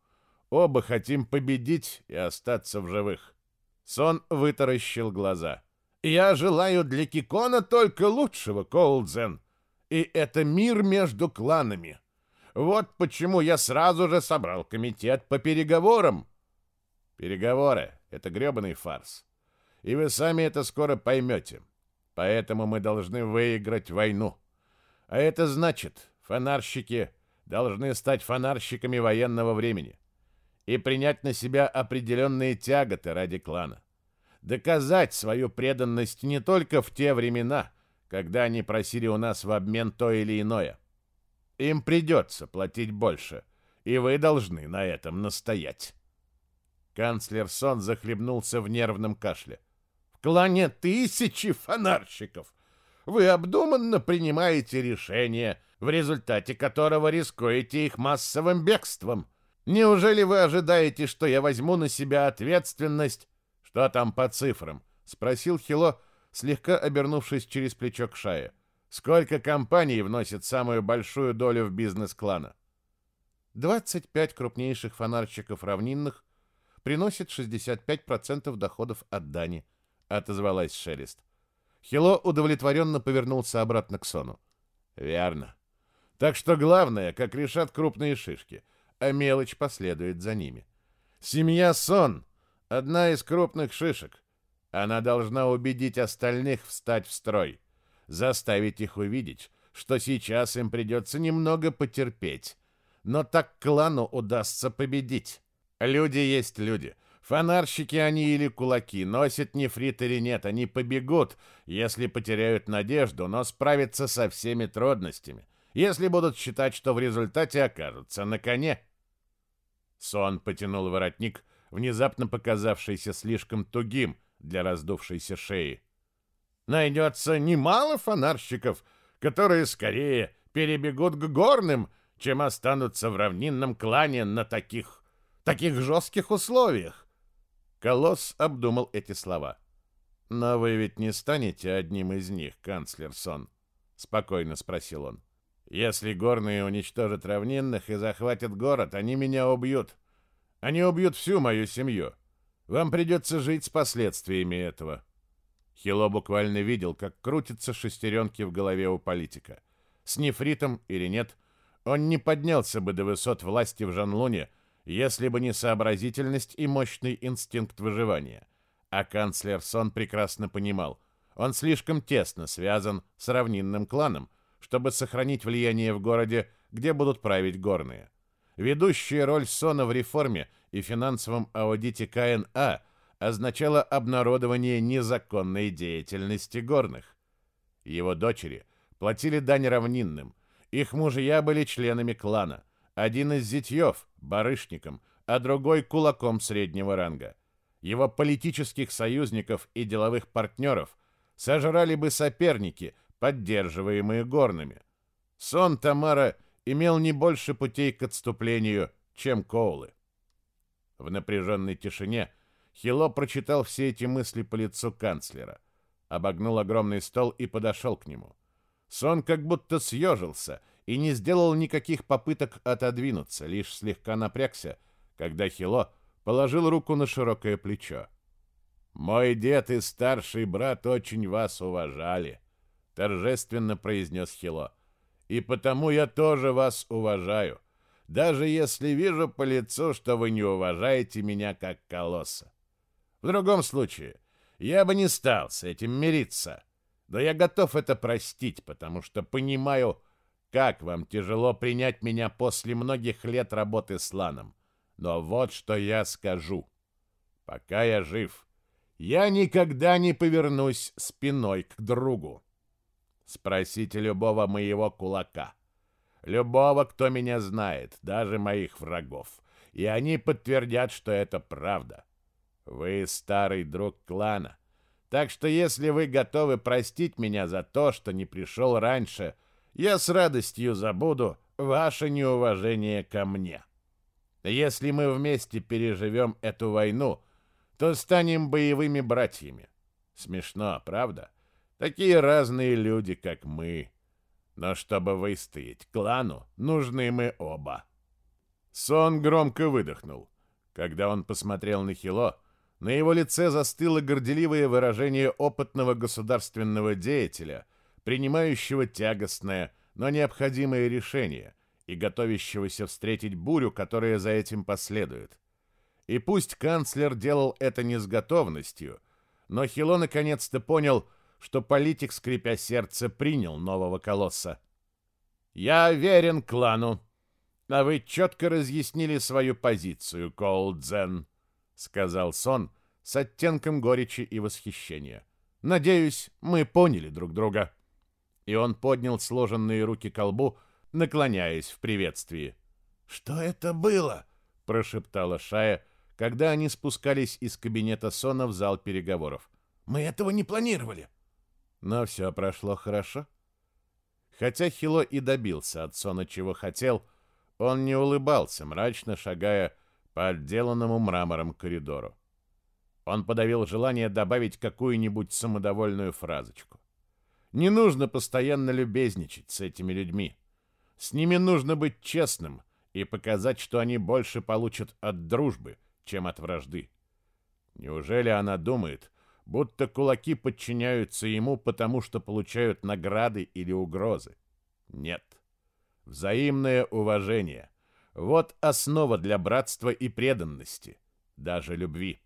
Оба хотим победить и остаться в живых. Сон вытаращил глаза. Я желаю для Кикона только лучшего, Коулдзен. И это мир между кланами. Вот почему я сразу же собрал комитет по переговорам. Переговоры — это гребаный фарс. И вы сами это скоро поймете. Поэтому мы должны выиграть войну. А это значит, фонарщики должны стать фонарщиками военного времени и принять на себя определенные тяготы ради клана. Доказать свою преданность не только в те времена, когда они просили у нас в обмен то или иное. Им придется платить больше, и вы должны на этом настоять. Канцлер Сон захлебнулся в нервном кашле. В клане тысячи фонарщиков. Вы обдуманно принимаете решение, в результате которого рискуете их массовым бегством. Неужели вы ожидаете, что я возьму на себя ответственность? Что там по цифрам? спросил Хило, слегка обернувшись через плечо к Шае. Сколько компаний вносит самую большую долю в бизнес клана? 25 крупнейших фонарщиков равнинных приносит 65% доходов от дани, отозвалась Шелест. Хило удовлетворенно повернулся обратно к Сону. Верно. Так что главное, как решат крупные шишки — а мелочь последует за ними. Семья Сон — одна из крупных шишек. Она должна убедить остальных встать в строй, заставить их увидеть, что сейчас им придется немного потерпеть. Но так клану удастся победить. Люди есть люди. Фонарщики они или кулаки, носят нефрит или нет, они побегут, если потеряют надежду, но справятся со всеми трудностями, если будут считать, что в результате окажутся на коне. Сон потянул воротник, внезапно показавшийся слишком тугим для раздувшейся шеи. Найдется немало фонарщиков, которые скорее перебегут к горным, чем останутся в равнинном клане на таких, таких жестких условиях. Колосс обдумал эти слова. «Но вы ведь не станете одним из них, канцлер Сон?» — спокойно спросил он. Если горные уничтожат равнинных и захватят город, они меня убьют. Они убьют всю мою семью. Вам придется жить с последствиями этого. Хило буквально видел, как крутятся шестеренки в голове у политика. С нефритом или нет, он не поднялся бы до высот власти в Жанлуне, если бы не сообразительность и мощный инстинкт выживания. А канцлер Сон прекрасно понимал, он слишком тесно связан с равнинным кланом, чтобы сохранить влияние в городе, где будут править горные. Ведущая роль Сона в реформе и финансовом аудите КНА означала обнародование незаконной деятельности горных. Его дочери платили дань равнинным, их мужья были членами клана, один из зятьев – барышником, а другой – кулаком среднего ранга. Его политических союзников и деловых партнеров сожрали бы соперники – поддерживаемые горными. Сон Тамара имел не больше путей к отступлению, чем Коулы. В напряженной тишине Хило прочитал все эти мысли по лицу канцлера, обогнул огромный стол и подошел к нему. Сон как будто съежился и не сделал никаких попыток отодвинуться, лишь слегка напрягся, когда Хило положил руку на широкое плечо. «Мой дед и старший брат очень вас уважали торжественно произнес Хило. И потому я тоже вас уважаю, даже если вижу по лицу, что вы не уважаете меня как колосса. В другом случае я бы не стал с этим мириться. Но я готов это простить, потому что понимаю, как вам тяжело принять меня после многих лет работы с Ланом. Но вот что я скажу. Пока я жив, я никогда не повернусь спиной к другу. Спросите любого моего кулака. Любого, кто меня знает, даже моих врагов. И они подтвердят, что это правда. Вы старый друг клана. Так что если вы готовы простить меня за то, что не пришел раньше, я с радостью забуду ваше неуважение ко мне. Если мы вместе переживем эту войну, то станем боевыми братьями. Смешно, правда? Такие разные люди, как мы. Но чтобы выстоять клану, нужны мы оба. Сон громко выдохнул. Когда он посмотрел на Хило, на его лице застыло горделивое выражение опытного государственного деятеля, принимающего тягостное, но необходимое решение и готовящегося встретить бурю, которая за этим последует. И пусть канцлер делал это не с готовностью, но Хило наконец-то понял, что политик, скрипя сердце, принял нового колосса. «Я верен клану, а вы четко разъяснили свою позицию, Коулдзен», — сказал Сон с оттенком горечи и восхищения. «Надеюсь, мы поняли друг друга». И он поднял сложенные руки к колбу, наклоняясь в приветствии. «Что это было?» — прошептала Шая, когда они спускались из кабинета Сона в зал переговоров. «Мы этого не планировали». Но все прошло хорошо. Хотя Хило и добился от Сона чего хотел, он не улыбался, мрачно шагая по отделанному мрамором коридору. Он подавил желание добавить какую-нибудь самодовольную фразочку. Не нужно постоянно любезничать с этими людьми. С ними нужно быть честным и показать, что они больше получат от дружбы, чем от вражды. Неужели она думает, будто кулаки подчиняются ему, потому что получают награды или угрозы? Нет. Взаимное уважение. Вот основа для братства и преданности, даже любви.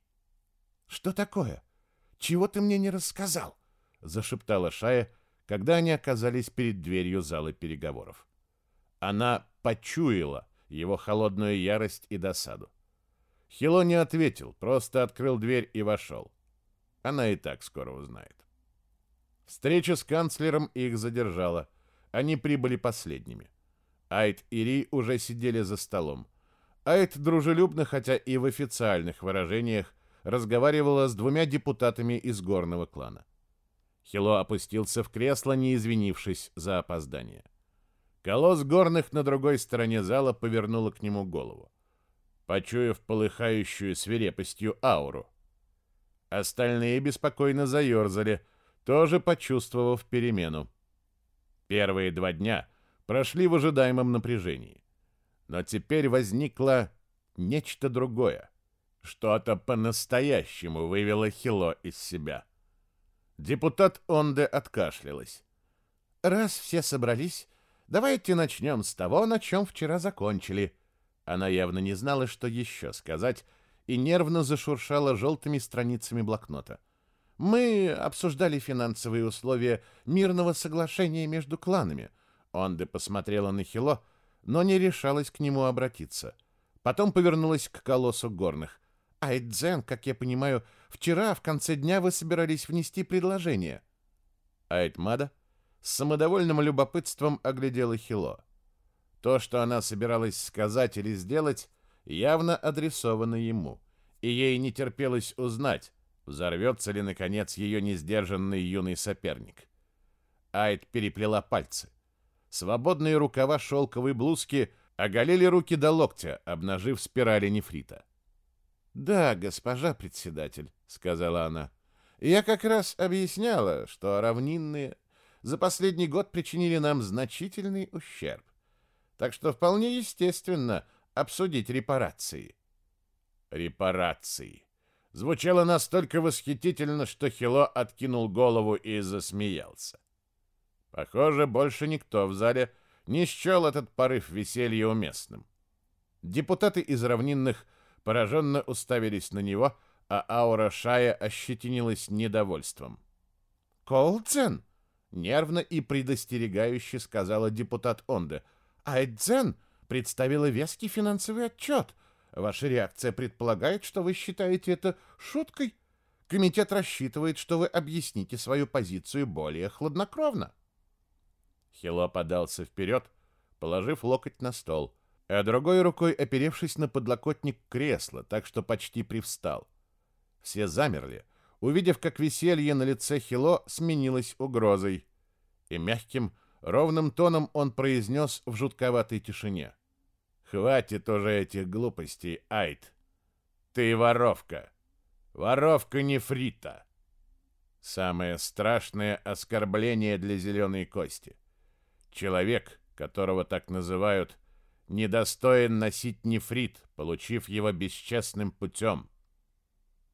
«Что такое? Чего ты мне не рассказал?» — зашептала Шая, когда они оказались перед дверью зала переговоров. Она почуяла его холодную ярость и досаду. Хило не ответил, просто открыл дверь и вошел. Она и так скоро узнает. Встреча с канцлером их задержала. Они прибыли последними. Айт и Ри уже сидели за столом. Айт дружелюбно, хотя и в официальных выражениях, разговаривала с двумя депутатами из горного клана. Хило опустился в кресло, не извинившись за опоздание. Колосс горных на другой стороне зала повернула к нему голову, почуяв полыхающую свирепостью ауру. Остальные беспокойно заерзали, тоже почувствовав перемену. Первые два дня прошли в ожидаемом напряжении. Но теперь возникло нечто другое. Что-то по-настоящему вывело Хило из себя. Депутат Онде откашлялась. «Раз все собрались, давайте начнем с того, на чем вчера закончили». Она явно не знала, что еще сказать, и нервно зашуршала желтыми страницами блокнота. «Мы обсуждали финансовые условия мирного соглашения между кланами». Онде посмотрела на Хило, но не решалась к нему обратиться. Потом повернулась к колоссу горных. Айдзен, как я понимаю, вчера в конце дня вы собирались внести предложение. Айтмада с самодовольным любопытством оглядела Хило. То, что она собиралась сказать или сделать, явно адресовано ему, и ей не терпелось узнать, взорвется ли, наконец, ее несдержанный юный соперник. Айд переплела пальцы. Свободные рукава шелковой блузки оголили руки до локтя, обнажив спирали нефрита. «Да, госпожа председатель», — сказала она. «Я как раз объясняла, что равнинные за последний год причинили нам значительный ущерб. Так что вполне естественно обсудить репарации». «Репарации». Звучало настолько восхитительно, что Хило откинул голову и засмеялся. Похоже, больше никто в зале не счел этот порыв веселья уместным. Депутаты из равнинных пораженно уставились на него, а аура Шая ощетинилась недовольством. «Колдзен!» — нервно и предостерегающе сказала депутат Онде. «Айдзен представила веский финансовый отчет. Ваша реакция предполагает, что вы считаете это шуткой. Комитет рассчитывает, что вы объясните свою позицию более хладнокровно». Хило подался вперед, положив локоть на стол, а другой рукой оперевшись на подлокотник кресла, так что почти привстал. Все замерли, увидев, как веселье на лице Хило сменилось угрозой. И мягким, ровным тоном он произнес в жутковатой тишине. «Хватит уже этих глупостей, Айд. Ты воровка. Воровка нефрита». Самое страшное оскорбление для зеленой кости. Человек, которого так называют, недостоин носить нефрит, получив его бесчестным путем.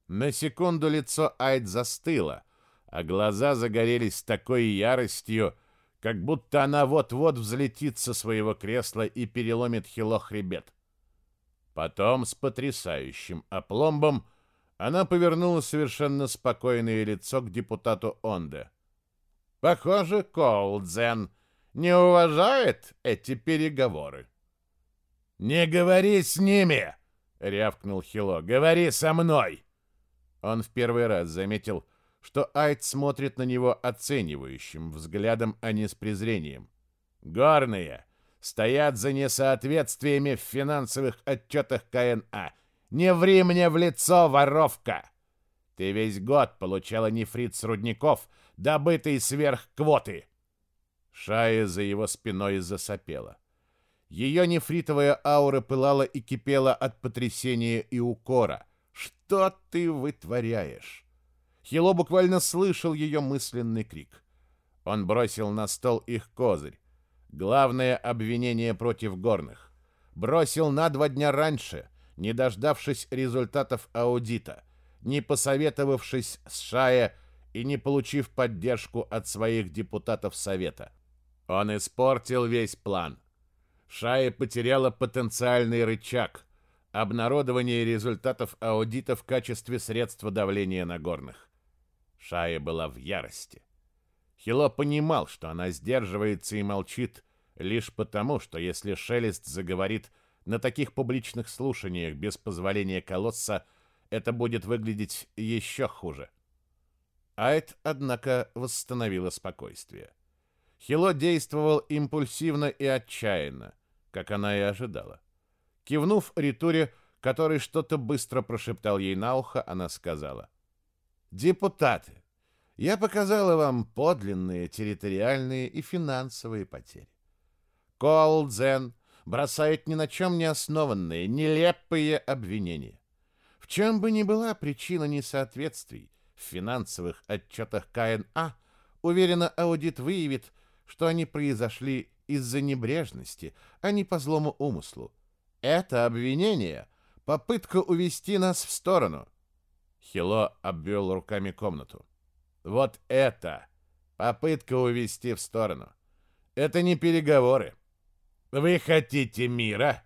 На секунду лицо Айд застыло, а глаза загорелись такой яростью, как будто она вот-вот взлетит со своего кресла и переломит Хило хребет. Потом с потрясающим опломбом она повернула совершенно спокойное лицо к депутату Онде. «Похоже, Коулдзен не уважает эти переговоры». «Не говори с ними!» — рявкнул Хило. «Говори со мной!» Он в первый раз заметил, что Айд смотрит на него оценивающим взглядом, а не с презрением. «Горные стоят за несоответствиями в финансовых отчетах КНА. Не ври мне в лицо, воровка! Ты весь год получала нефрит с рудников, добытый сверх квоты!» Шая за его спиной засопела. Ее нефритовая аура пылала и кипела от потрясения и укора — что ты вытворяешь?» Хило буквально слышал ее мысленный крик. Он бросил на стол их козырь. Главное обвинение против горных. Бросил на два дня раньше, не дождавшись результатов аудита, не посоветовавшись с Шая и не получив поддержку от своих депутатов Совета. Он испортил весь план. Шая потеряла потенциальный рычаг — обнародование результатов аудита в качестве средства давления на горных. Шая была в ярости. Хило понимал, что она сдерживается и молчит лишь потому, что если Шелест заговорит на таких публичных слушаниях без позволения колосса, это будет выглядеть еще хуже. Айт, однако, восстановила спокойствие. Хило действовал импульсивно и отчаянно, как она и ожидала. Кивнув Ритуре, который что-то быстро прошептал ей на ухо, она сказала. «Депутаты, я показала вам подлинные территориальные и финансовые потери. Колдзен бросает ни на чем не основанные, нелепые обвинения. В чем бы ни была причина несоответствий в финансовых отчетах КНА, уверенно аудит выявит, что они произошли из-за небрежности, а не по злому умыслу, это обвинение — попытка увести нас в сторону. Хило обвел руками комнату. Вот это попытка увести в сторону. Это не переговоры. Вы хотите мира?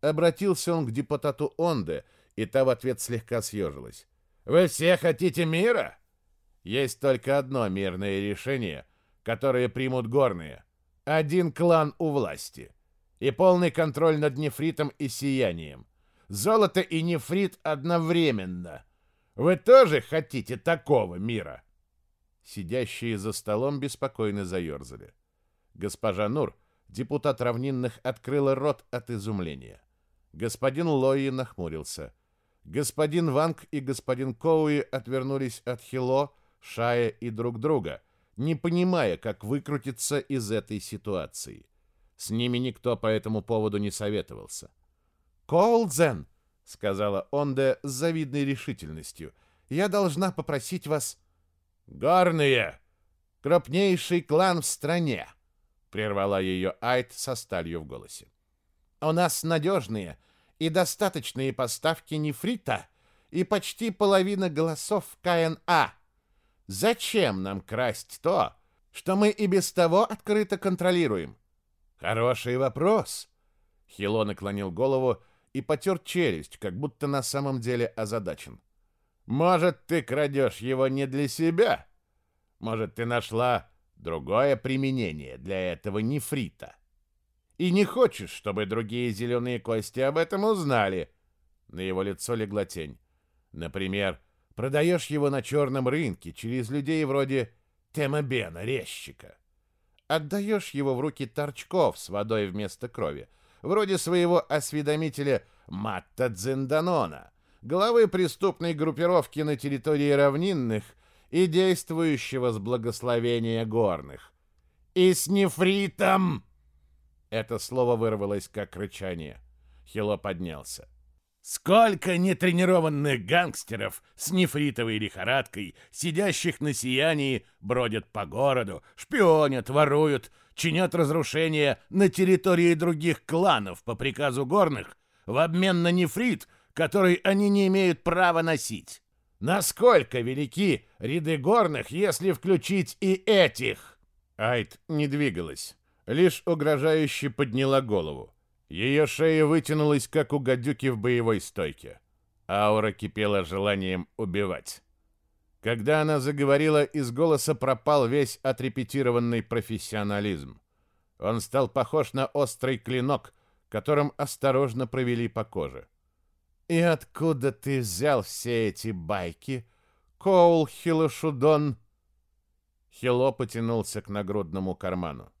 Обратился он к депутату Онде, и та в ответ слегка съежилась. Вы все хотите мира? Есть только одно мирное решение, которое примут горные. Один клан у власти и полный контроль над нефритом и сиянием. Золото и нефрит одновременно. Вы тоже хотите такого мира?» Сидящие за столом беспокойно заерзали. Госпожа Нур, депутат равнинных, открыла рот от изумления. Господин Лои нахмурился. Господин Ванг и господин Коуи отвернулись от Хило, Шая и друг друга, не понимая, как выкрутиться из этой ситуации. С ними никто по этому поводу не советовался. «Колдзен!» — сказала Онде с завидной решительностью. «Я должна попросить вас...» «Горные! Крупнейший клан в стране!» — прервала ее Айт со сталью в голосе. «У нас надежные и достаточные поставки нефрита и почти половина голосов КНА. Зачем нам красть то, что мы и без того открыто контролируем?» Хороший вопрос. Хило наклонил голову и потер челюсть, как будто на самом деле озадачен. Может, ты крадешь его не для себя? Может, ты нашла другое применение для этого нефрита? И не хочешь, чтобы другие зеленые кости об этом узнали?» На его лицо легла тень. «Например, продаешь его на черном рынке через людей вроде Тема Бена, резчика. Отдаешь его в руки торчков с водой вместо крови, вроде своего осведомителя Матта Дзенданона, главы преступной группировки на территории равнинных и действующего с благословения горных. И с нефритом! Это слово вырвалось как рычание. Хило поднялся. Сколько нетренированных гангстеров с нефритовой лихорадкой, сидящих на сиянии, бродят по городу, шпионят, воруют, чинят разрушения на территории других кланов по приказу горных в обмен на нефрит, который они не имеют права носить. Насколько велики ряды горных, если включить и этих? Айт не двигалась, лишь угрожающе подняла голову. Ее шея вытянулась, как у гадюки в боевой стойке. Аура кипела желанием убивать. Когда она заговорила, из голоса пропал весь отрепетированный профессионализм. Он стал похож на острый клинок, которым осторожно провели по коже. «И откуда ты взял все эти байки, Коул Хилошудон?» Хило потянулся к нагрудному карману.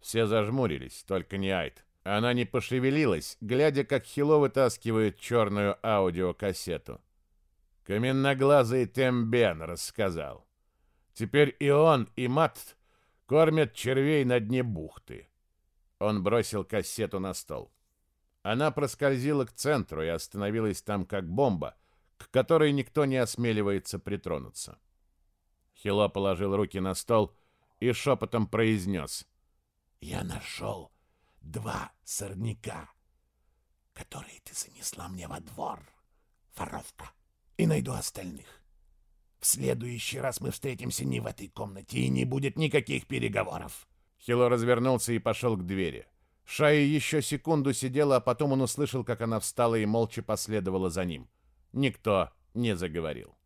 Все зажмурились, только не Айт. Она не пошевелилась, глядя, как Хило вытаскивает черную аудиокассету. Каменноглазый Тембен рассказал. Теперь и он, и Мат кормят червей на дне бухты. Он бросил кассету на стол. Она проскользила к центру и остановилась там как бомба, к которой никто не осмеливается притронуться. Хило положил руки на стол и шепотом произнес. «Я нашел два сорняка, которые ты занесла мне во двор, воровка, и найду остальных. В следующий раз мы встретимся не в этой комнате, и не будет никаких переговоров. Хило развернулся и пошел к двери. Шая еще секунду сидела, а потом он услышал, как она встала и молча последовала за ним. Никто не заговорил.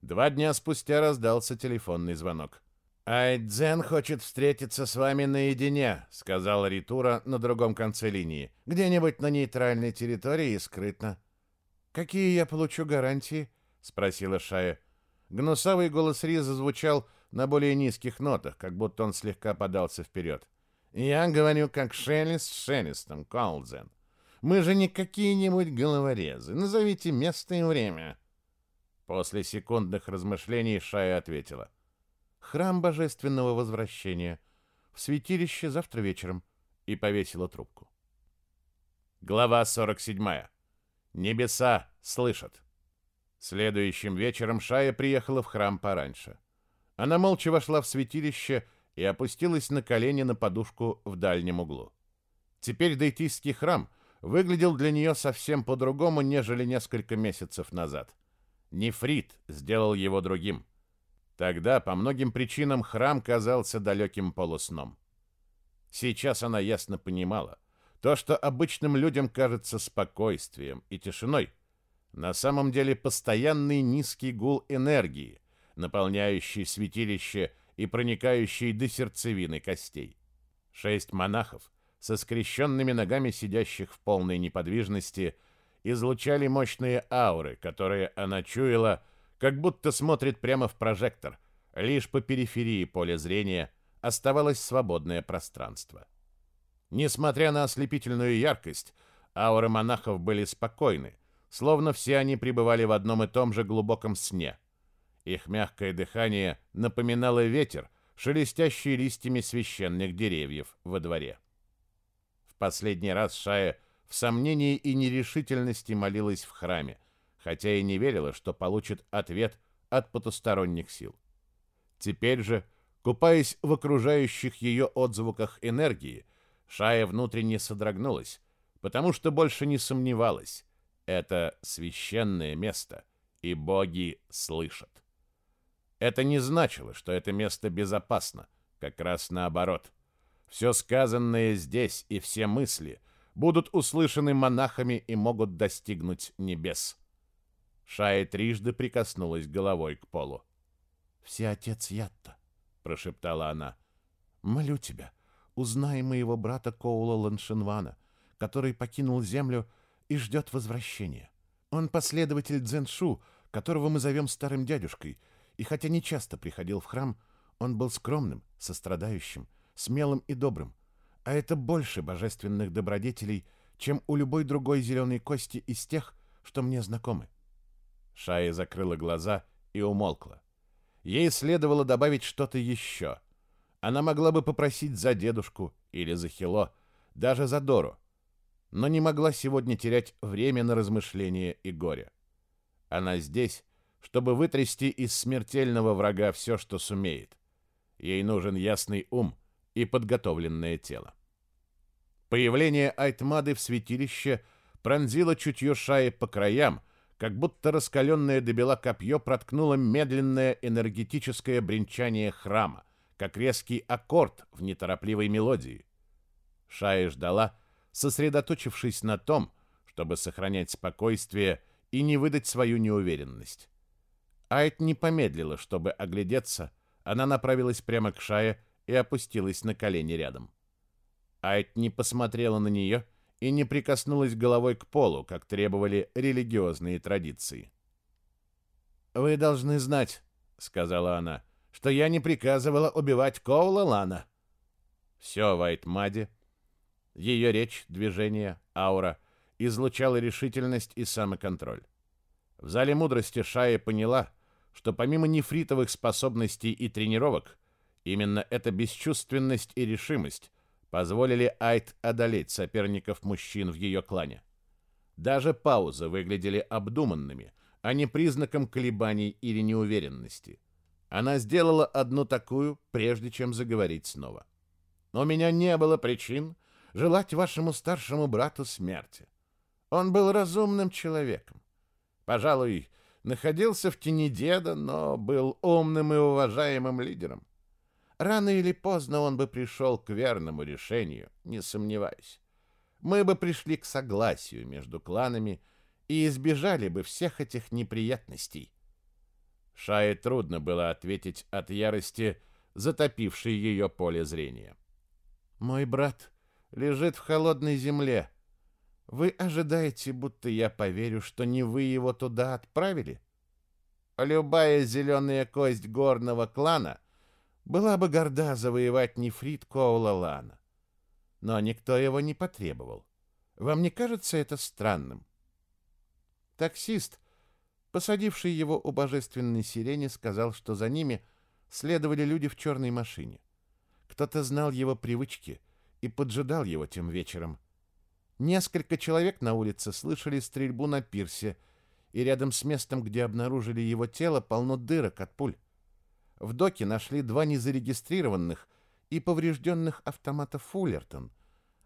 Два дня спустя раздался телефонный звонок. «Айдзен хочет встретиться с вами наедине», — сказала Ритура на другом конце линии. «Где-нибудь на нейтральной территории и скрытно». «Какие я получу гарантии?» — спросила Шая. Гнусавый голос Риза звучал на более низких нотах, как будто он слегка подался вперед. «Я говорю, как Шелест с Шелестом, Калдзен. Мы же не какие-нибудь головорезы. Назовите место и время». После секундных размышлений Шая ответила — храм божественного возвращения, в святилище завтра вечером, и повесила трубку. Глава 47. Небеса слышат. Следующим вечером Шая приехала в храм пораньше. Она молча вошла в святилище и опустилась на колени на подушку в дальнем углу. Теперь Дейтийский храм выглядел для нее совсем по-другому, нежели несколько месяцев назад. Нефрит сделал его другим — Тогда по многим причинам храм казался далеким полусном. Сейчас она ясно понимала, то, что обычным людям кажется спокойствием и тишиной, на самом деле постоянный низкий гул энергии, наполняющий святилище и проникающий до сердцевины костей. Шесть монахов, со скрещенными ногами сидящих в полной неподвижности, излучали мощные ауры, которые она чуяла, как будто смотрит прямо в прожектор. Лишь по периферии поля зрения оставалось свободное пространство. Несмотря на ослепительную яркость, ауры монахов были спокойны, словно все они пребывали в одном и том же глубоком сне. Их мягкое дыхание напоминало ветер, шелестящий листьями священных деревьев во дворе. В последний раз Шая в сомнении и нерешительности молилась в храме, хотя и не верила, что получит ответ от потусторонних сил. Теперь же, купаясь в окружающих ее отзвуках энергии, Шая внутренне содрогнулась, потому что больше не сомневалась. Это священное место, и боги слышат. Это не значило, что это место безопасно, как раз наоборот. Все сказанное здесь и все мысли будут услышаны монахами и могут достигнуть небес. Шая трижды прикоснулась головой к полу. «Все отец Ятта», — прошептала она, — «молю тебя, узнай моего брата Коула Ланшинвана, который покинул землю и ждет возвращения. Он последователь Дзеншу, которого мы зовем старым дядюшкой, и хотя не часто приходил в храм, он был скромным, сострадающим, смелым и добрым, а это больше божественных добродетелей, чем у любой другой зеленой кости из тех, что мне знакомы. Шая закрыла глаза и умолкла. Ей следовало добавить что-то еще. Она могла бы попросить за дедушку или за Хило, даже за Дору, но не могла сегодня терять время на размышления и горе. Она здесь, чтобы вытрясти из смертельного врага все, что сумеет. Ей нужен ясный ум и подготовленное тело. Появление Айтмады в святилище пронзило чутье Шаи по краям, как будто раскаленное до бела копье проткнуло медленное энергетическое бренчание храма, как резкий аккорд в неторопливой мелодии. Шая ждала, сосредоточившись на том, чтобы сохранять спокойствие и не выдать свою неуверенность. Айт не помедлила, чтобы оглядеться, она направилась прямо к Шае и опустилась на колени рядом. Айт не посмотрела на нее и не прикоснулась головой к полу, как требовали религиозные традиции. «Вы должны знать», — сказала она, — «что я не приказывала убивать Коула Лана». Все в Айтмаде, ее речь, движение, аура излучала решительность и самоконтроль. В зале мудрости Шая поняла, что помимо нефритовых способностей и тренировок, именно эта бесчувственность и решимость позволили Айт одолеть соперников мужчин в ее клане. Даже паузы выглядели обдуманными, а не признаком колебаний или неуверенности. Она сделала одну такую, прежде чем заговорить снова. «У меня не было причин желать вашему старшему брату смерти. Он был разумным человеком. Пожалуй, находился в тени деда, но был умным и уважаемым лидером. Рано или поздно он бы пришел к верному решению, не сомневаюсь. Мы бы пришли к согласию между кланами и избежали бы всех этих неприятностей. Шае трудно было ответить от ярости, затопившей ее поле зрения. «Мой брат лежит в холодной земле. Вы ожидаете, будто я поверю, что не вы его туда отправили? Любая зеленая кость горного клана — была бы горда завоевать нефрит Коула-Лана. Но никто его не потребовал. Вам не кажется это странным? Таксист, посадивший его у божественной сирени, сказал, что за ними следовали люди в черной машине. Кто-то знал его привычки и поджидал его тем вечером. Несколько человек на улице слышали стрельбу на пирсе, и рядом с местом, где обнаружили его тело, полно дырок от пуль. В доке нашли два незарегистрированных и поврежденных автомата Фуллертон,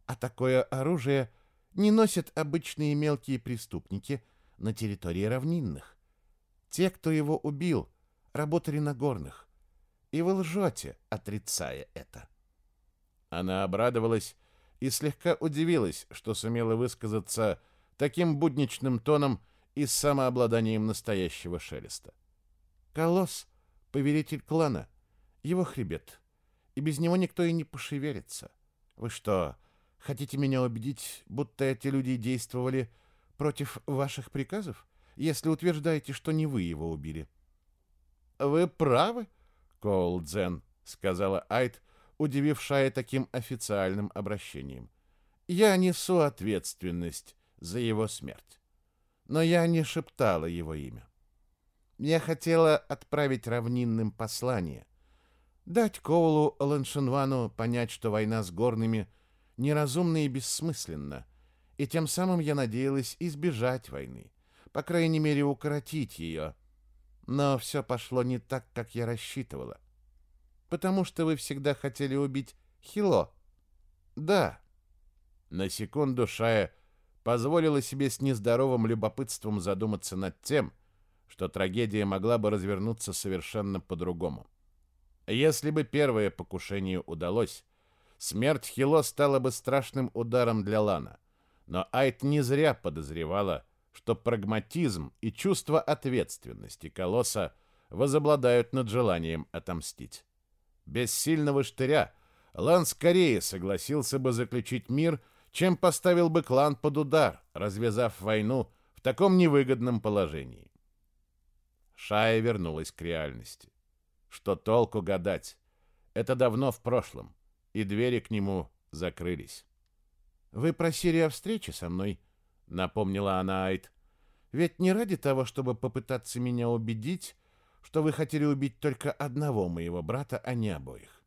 а такое оружие не носят обычные мелкие преступники на территории равнинных. Те, кто его убил, работали на горных. И вы лжете, отрицая это. Она обрадовалась и слегка удивилась, что сумела высказаться таким будничным тоном и самообладанием настоящего шелеста. Колосс повелитель клана, его хребет. И без него никто и не пошевелится. Вы что, хотите меня убедить, будто эти люди действовали против ваших приказов, если утверждаете, что не вы его убили? Вы правы, Коул Дзен, сказала Айт, удивившая таким официальным обращением. Я несу ответственность за его смерть. Но я не шептала его имя. Я хотела отправить равнинным послание. Дать Коулу Ланшинвану понять, что война с горными неразумна и бессмысленна, и тем самым я надеялась избежать войны, по крайней мере укоротить ее. Но все пошло не так, как я рассчитывала. Потому что вы всегда хотели убить Хило. Да. На секунду Шая позволила себе с нездоровым любопытством задуматься над тем, что трагедия могла бы развернуться совершенно по-другому. Если бы первое покушение удалось, смерть Хило стала бы страшным ударом для Лана. Но Айт не зря подозревала, что прагматизм и чувство ответственности колосса возобладают над желанием отомстить. Без сильного штыря Лан скорее согласился бы заключить мир, чем поставил бы клан под удар, развязав войну в таком невыгодном положении. Шая вернулась к реальности. Что толку гадать? Это давно в прошлом, и двери к нему закрылись. «Вы просили о встрече со мной», — напомнила она Айт. «Ведь не ради того, чтобы попытаться меня убедить, что вы хотели убить только одного моего брата, а не обоих.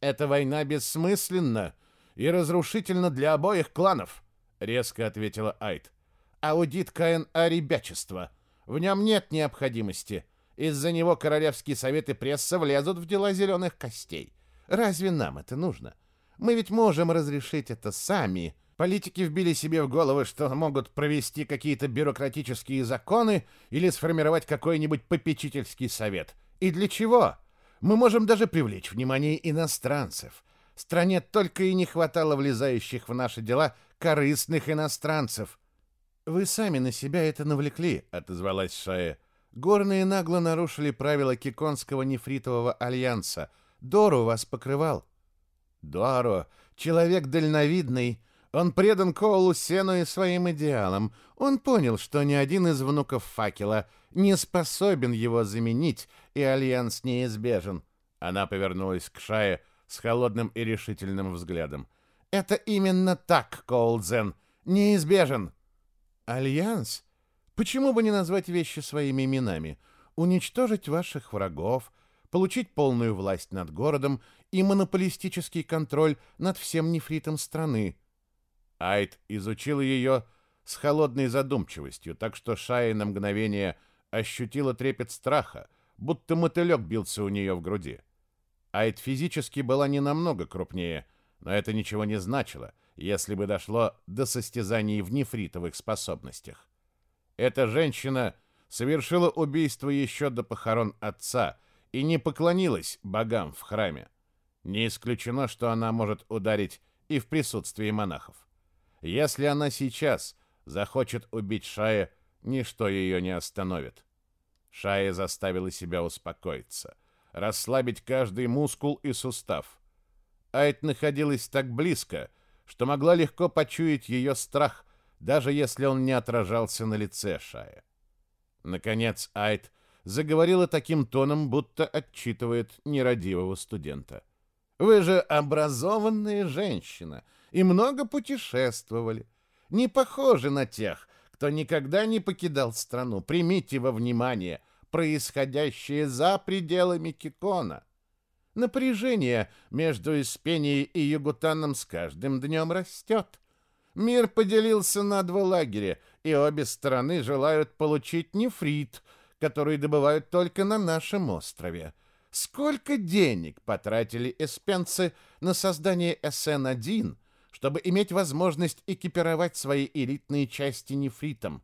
Эта война бессмысленна и разрушительна для обоих кланов, резко ответила Айт. Аудит КНА ребячество. В нем нет необходимости. Из-за него Королевский совет и пресса влезут в дела зеленых костей. Разве нам это нужно? Мы ведь можем разрешить это сами. Политики вбили себе в головы, что могут провести какие-то бюрократические законы или сформировать какой-нибудь попечительский совет. И для чего? Мы можем даже привлечь внимание иностранцев. Стране только и не хватало влезающих в наши дела корыстных иностранцев. «Вы сами на себя это навлекли», — отозвалась Шая. «Горные нагло нарушили правила Киконского нефритового альянса. Дору вас покрывал». «Доро, человек дальновидный, он предан Коулу Сену и своим идеалам. Он понял, что ни один из внуков факела не способен его заменить, и альянс неизбежен. Она повернулась к Шае с холодным и решительным взглядом. «Это именно так, Коулдзен. Неизбежен!» «Альянс? Почему бы не назвать вещи своими именами? Уничтожить ваших врагов, получить полную власть над городом и монополистический контроль над всем нефритом страны. Айд изучил ее с холодной задумчивостью, так что Шая на мгновение ощутила трепет страха, будто мотылек бился у нее в груди. Айд физически была не намного крупнее, но это ничего не значило, если бы дошло до состязаний в нефритовых способностях. Эта женщина совершила убийство еще до похорон отца и не поклонилась богам в храме. Не исключено, что она может ударить и в присутствии монахов. Если она сейчас захочет убить Шая, ничто ее не остановит. Шая заставила себя успокоиться, расслабить каждый мускул и сустав. Айт находилась так близко, что могла легко почуять ее страх, даже если он не отражался на лице Шая. Наконец Айт заговорила таким тоном, будто отчитывает нерадивого студента. «Вы же образованная женщина — и много путешествовали. Не похожи на тех, кто никогда не покидал страну. Примите во внимание происходящее за пределами Кикона. Напряжение между Испенией и Югутаном с каждым днем растет. Мир поделился на два лагеря, и обе стороны желают получить нефрит, который добывают только на нашем острове. Сколько денег потратили эспенцы на создание СН-1, чтобы иметь возможность экипировать свои элитные части нефритом.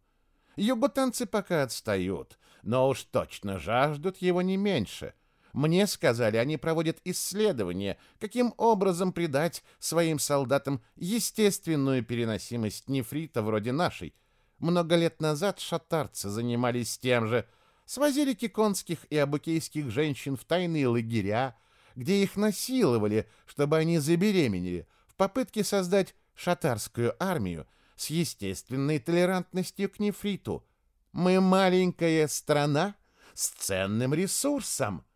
Югутанцы пока отстают, но уж точно жаждут его не меньше. Мне сказали, они проводят исследования, каким образом придать своим солдатам естественную переносимость нефрита вроде нашей. Много лет назад шатарцы занимались тем же, свозили киконских и абукейских женщин в тайные лагеря, где их насиловали, чтобы они забеременели, попытке создать шатарскую армию с естественной толерантностью к нефриту. Мы маленькая страна с ценным ресурсом.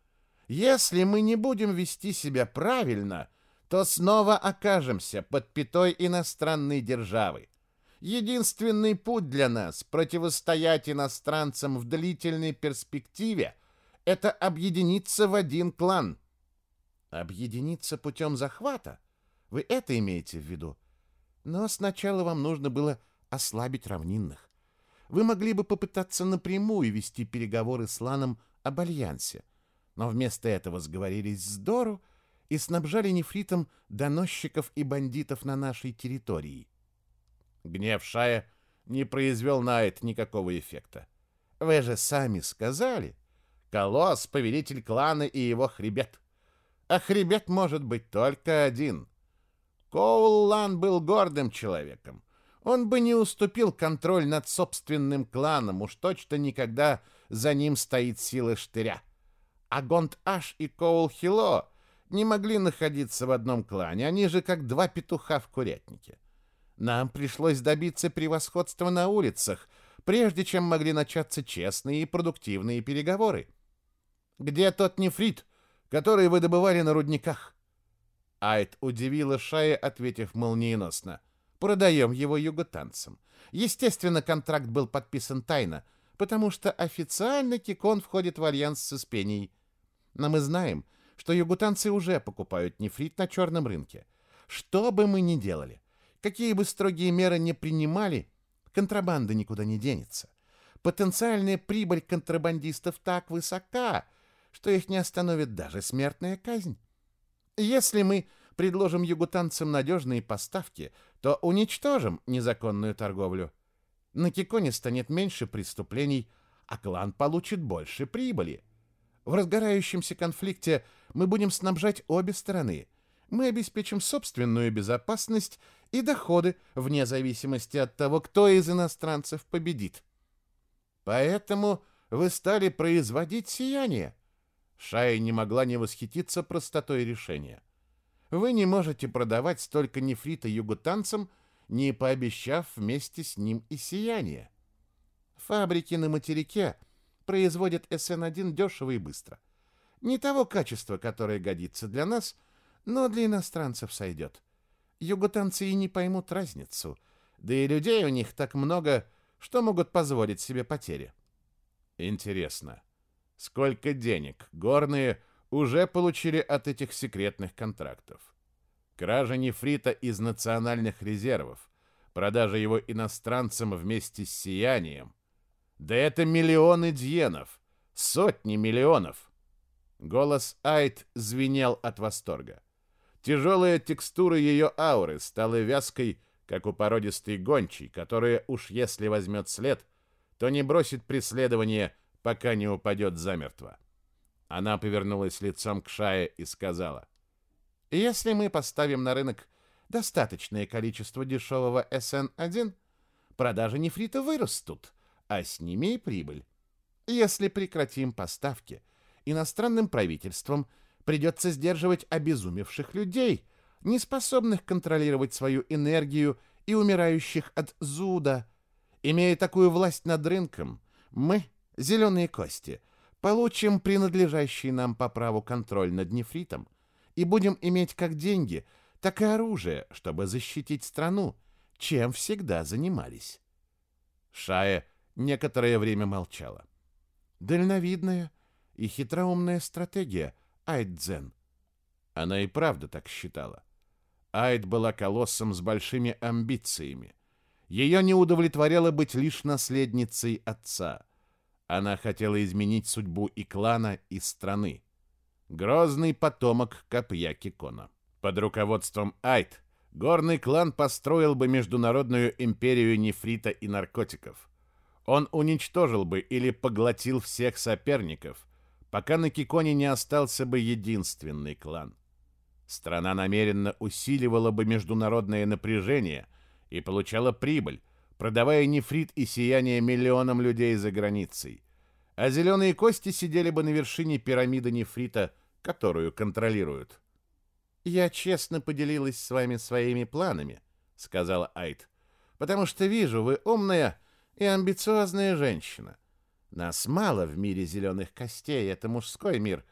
Если мы не будем вести себя правильно, то снова окажемся под пятой иностранной державы. Единственный путь для нас противостоять иностранцам в длительной перспективе – это объединиться в один клан. Объединиться путем захвата – вы это имеете в виду? Но сначала вам нужно было ослабить равнинных. Вы могли бы попытаться напрямую вести переговоры с Ланом об альянсе, но вместо этого сговорились с Дору и снабжали нефритом доносчиков и бандитов на нашей территории. Гнев Шая не произвел на это никакого эффекта. Вы же сами сказали, Колосс — повелитель клана и его хребет. А хребет может быть только один — Коул Лан был гордым человеком. он бы не уступил контроль над собственным кланом, уж точно никогда за ним стоит сила штыря. А Гонд Аш и Коул Хило не могли находиться в одном клане, они же как два петуха в курятнике. Нам пришлось добиться превосходства на улицах, прежде чем могли начаться честные и продуктивные переговоры. Где тот нефрит, который вы добывали на рудниках? Айд удивила Шая, ответив молниеносно. Продаем его юготанцам. Естественно, контракт был подписан тайно, потому что официально Кикон входит в альянс с Испенией. Но мы знаем, что югутанцы уже покупают нефрит на черном рынке. Что бы мы ни делали, какие бы строгие меры не принимали, контрабанда никуда не денется. Потенциальная прибыль контрабандистов так высока, что их не остановит даже смертная казнь. Если мы предложим югутанцам надежные поставки, то уничтожим незаконную торговлю. На Киконе станет меньше преступлений, а клан получит больше прибыли. В разгорающемся конфликте мы будем снабжать обе стороны. Мы обеспечим собственную безопасность и доходы вне зависимости от того, кто из иностранцев победит. Поэтому вы стали производить сияние. Шая не могла не восхититься простотой решения. Вы не можете продавать столько нефрита югутанцам, не пообещав вместе с ним и сияние. Фабрики на материке производят СН-1 дешево и быстро – не того качества, которое годится для нас, но для иностранцев сойдет. Юготанцы и не поймут разницу, да и людей у них так много, что могут позволить себе потери. Интересно, сколько денег горные уже получили от этих секретных контрактов? Кража нефрита из национальных резервов, продажа его иностранцам вместе с сиянием. Да это миллионы дьенов, сотни миллионов. Голос Айт звенел от восторга. Тяжелая текстура ее ауры стала вязкой, как у породистой гончей, которая уж если возьмет след, то не бросит преследование, пока не упадет замертво. Она повернулась лицом к Шае и сказала, «Если мы поставим на рынок достаточное количество дешевого СН-1, продажи нефрита вырастут, а с ними и прибыль. Если прекратим поставки – иностранным правительствам придется сдерживать обезумевших людей, не способных контролировать свою энергию и умирающих от зуда. Имея такую власть над рынком, мы, зеленые кости, получим принадлежащий нам по праву контроль над нефритом и будем иметь как деньги, так и оружие, чтобы защитить страну, чем всегда занимались. Шая некоторое время молчала. Дальновидная, и хитроумная стратегия Айдзен. Она и правда так считала. Айд была колоссом с большими амбициями. Ее не удовлетворяло быть лишь наследницей отца. Она хотела изменить судьбу и клана, и страны. Грозный потомок копья Кикона. Под руководством Айд горный клан построил бы международную империю нефрита и наркотиков. Он уничтожил бы или поглотил всех соперников, пока на Киконе не остался бы единственный клан. Страна намеренно усиливала бы международное напряжение и получала прибыль, продавая нефрит и сияние миллионам людей за границей. А зеленые кости сидели бы на вершине пирамиды нефрита, которую контролируют. «Я честно поделилась с вами своими планами», — сказала Айт, «потому что вижу, вы умная и амбициозная женщина. Нас мало в мире зеленых костей, это мужской мир.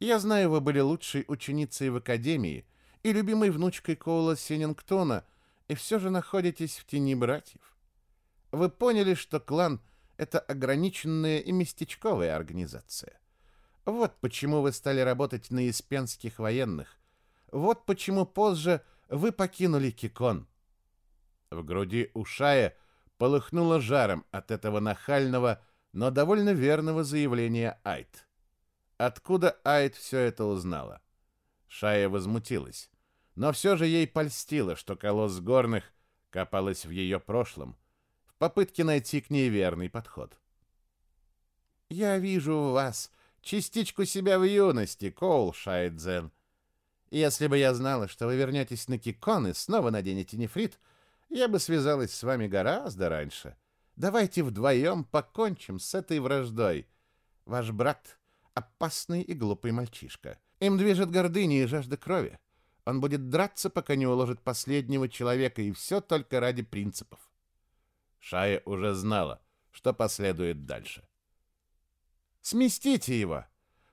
Я знаю, вы были лучшей ученицей в академии и любимой внучкой Коула Сенингтона, и все же находитесь в тени братьев. Вы поняли, что клан — это ограниченная и местечковая организация. Вот почему вы стали работать на испенских военных. Вот почему позже вы покинули Кикон. В груди Ушая полыхнуло жаром от этого нахального, но довольно верного заявления Айт. Откуда Айт все это узнала? Шая возмутилась, но все же ей польстило, что колосс горных копалась в ее прошлом, в попытке найти к ней верный подход. «Я вижу в вас частичку себя в юности, Коул Шайдзен. Если бы я знала, что вы вернетесь на Кикон и снова наденете нефрит, я бы связалась с вами гораздо раньше. Давайте вдвоем покончим с этой враждой. Ваш брат — опасный и глупый мальчишка. Им движет гордыня и жажда крови. Он будет драться, пока не уложит последнего человека, и все только ради принципов. Шая уже знала, что последует дальше. «Сместите его!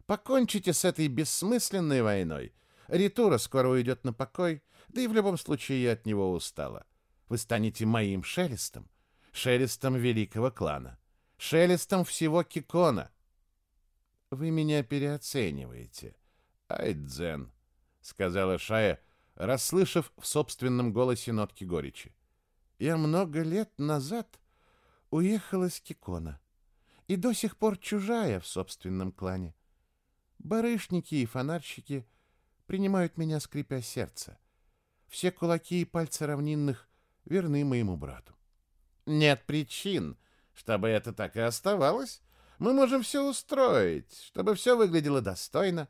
Покончите с этой бессмысленной войной. Ритура скоро уйдет на покой, да и в любом случае я от него устала. Вы станете моим шелестом, шелестом великого клана, шелестом всего Кикона. Вы меня переоцениваете. Айдзен, сказала Шая, расслышав в собственном голосе нотки горечи. Я много лет назад уехала с Кикона и до сих пор чужая в собственном клане. Барышники и фонарщики принимают меня, скрипя сердце. Все кулаки и пальцы равнинных верны моему брату. Нет причин, чтобы это так и оставалось. Мы можем все устроить, чтобы все выглядело достойно.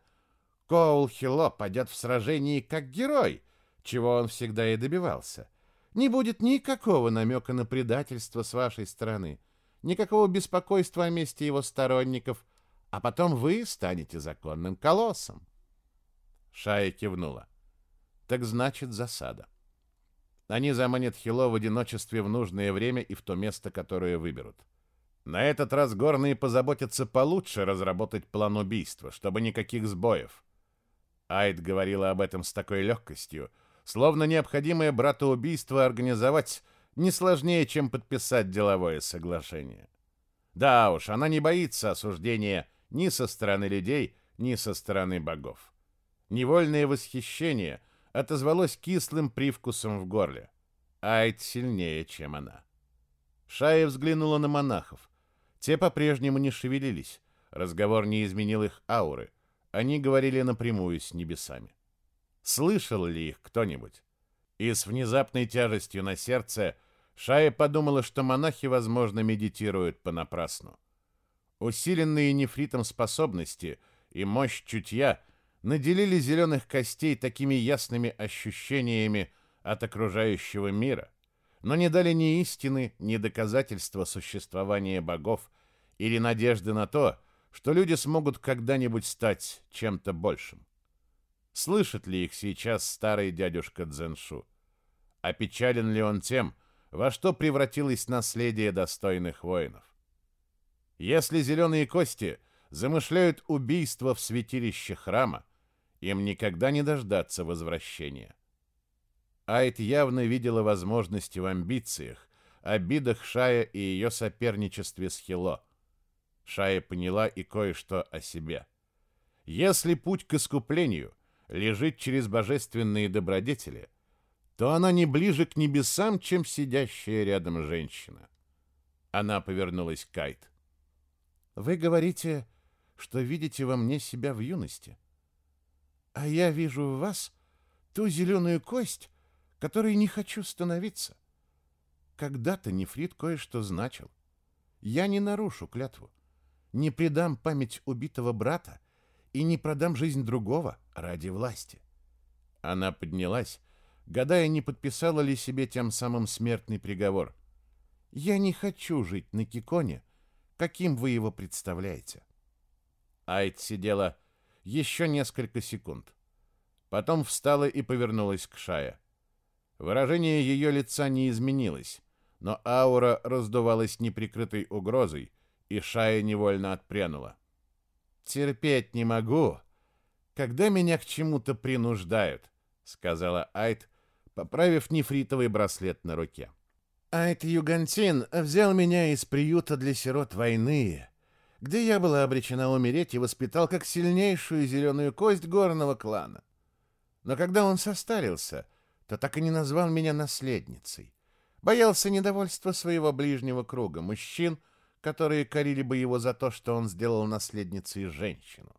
Коул Хило пойдет в сражении как герой, чего он всегда и добивался. Не будет никакого намека на предательство с вашей стороны, никакого беспокойства о месте его сторонников, а потом вы станете законным колоссом. Шая кивнула. Так значит, засада. Они заманят Хило в одиночестве в нужное время и в то место, которое выберут. На этот раз горные позаботятся получше разработать план убийства, чтобы никаких сбоев. Айд говорила об этом с такой легкостью, словно необходимое братоубийство организовать не сложнее, чем подписать деловое соглашение. Да уж, она не боится осуждения ни со стороны людей, ни со стороны богов. Невольное восхищение отозвалось кислым привкусом в горле. Айд сильнее, чем она. Шая взглянула на монахов. Те по-прежнему не шевелились. Разговор не изменил их ауры. Они говорили напрямую с небесами. Слышал ли их кто-нибудь? И с внезапной тяжестью на сердце Шая подумала, что монахи, возможно, медитируют понапрасну. Усиленные нефритом способности и мощь чутья наделили зеленых костей такими ясными ощущениями от окружающего мира, но не дали ни истины, ни доказательства существования богов или надежды на то, что люди смогут когда-нибудь стать чем-то большим. Слышит ли их сейчас старый дядюшка Дзеншу? Опечален ли он тем, во что превратилось наследие достойных воинов? Если зеленые кости замышляют убийство в святилище храма, им никогда не дождаться возвращения. Айт явно видела возможности в амбициях, обидах Шая и ее соперничестве с Хило. Шая поняла и кое-что о себе. Если путь к искуплению лежит через божественные добродетели, то она не ближе к небесам, чем сидящая рядом женщина. Она повернулась к Кайт. «Вы говорите, что видите во мне себя в юности?» А я вижу в вас ту зеленую кость, которой не хочу становиться. Когда-то нефрит кое-что значил. Я не нарушу клятву, не предам память убитого брата и не продам жизнь другого ради власти. Она поднялась, гадая, не подписала ли себе тем самым смертный приговор. Я не хочу жить на Киконе, каким вы его представляете. Айд сидела еще несколько секунд. Потом встала и повернулась к Шае. Выражение ее лица не изменилось, но аура раздувалась неприкрытой угрозой, и Шая невольно отпрянула. «Терпеть не могу, когда меня к чему-то принуждают», — сказала Айт, поправив нефритовый браслет на руке. «Айт Югантин взял меня из приюта для сирот войны, где я была обречена умереть и воспитал как сильнейшую зеленую кость горного клана. Но когда он состарился, то так и не назвал меня наследницей. Боялся недовольства своего ближнего круга, мужчин, которые корили бы его за то, что он сделал наследницей женщину.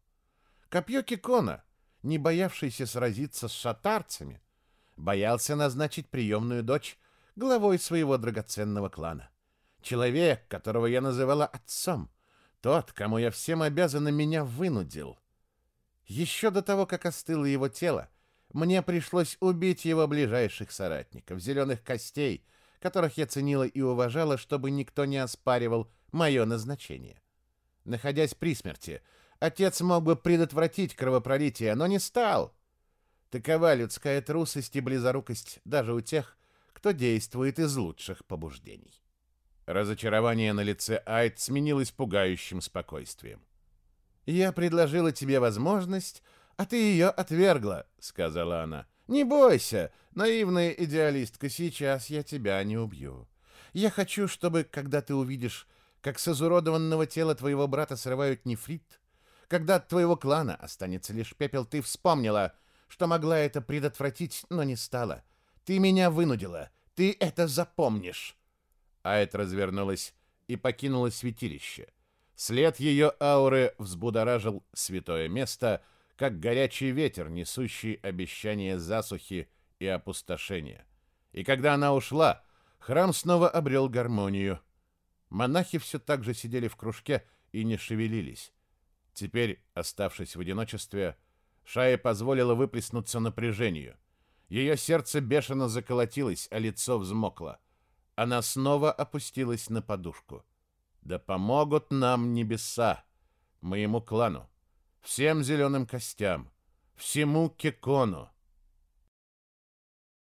Копье Кикона, не боявшийся сразиться с шатарцами, боялся назначить приемную дочь главой своего драгоценного клана. Человек, которого я называла отцом, тот, кому я всем обязана, меня вынудил. Еще до того, как остыло его тело, мне пришлось убить его ближайших соратников, зеленых костей, которых я ценила и уважала, чтобы никто не оспаривал мое назначение. Находясь при смерти, отец мог бы предотвратить кровопролитие, но не стал. Такова людская трусость и близорукость даже у тех, кто действует из лучших побуждений. Разочарование на лице Айд сменилось пугающим спокойствием. «Я предложила тебе возможность, а ты ее отвергла», — сказала она. «Не бойся, наивная идеалистка, сейчас я тебя не убью. Я хочу, чтобы, когда ты увидишь, как с изуродованного тела твоего брата срывают нефрит, когда от твоего клана останется лишь пепел, ты вспомнила, что могла это предотвратить, но не стала. Ты меня вынудила. Ты это запомнишь. Айт развернулась и покинула святилище. След ее ауры взбудоражил святое место, как горячий ветер, несущий обещание засухи и опустошения. И когда она ушла, храм снова обрел гармонию. Монахи все так же сидели в кружке и не шевелились. Теперь, оставшись в одиночестве, Шая позволила выплеснуться напряжению. Ее сердце бешено заколотилось, а лицо взмокло. Она снова опустилась на подушку. Да помогут нам небеса, моему клану, всем зеленым костям, всему Кекону,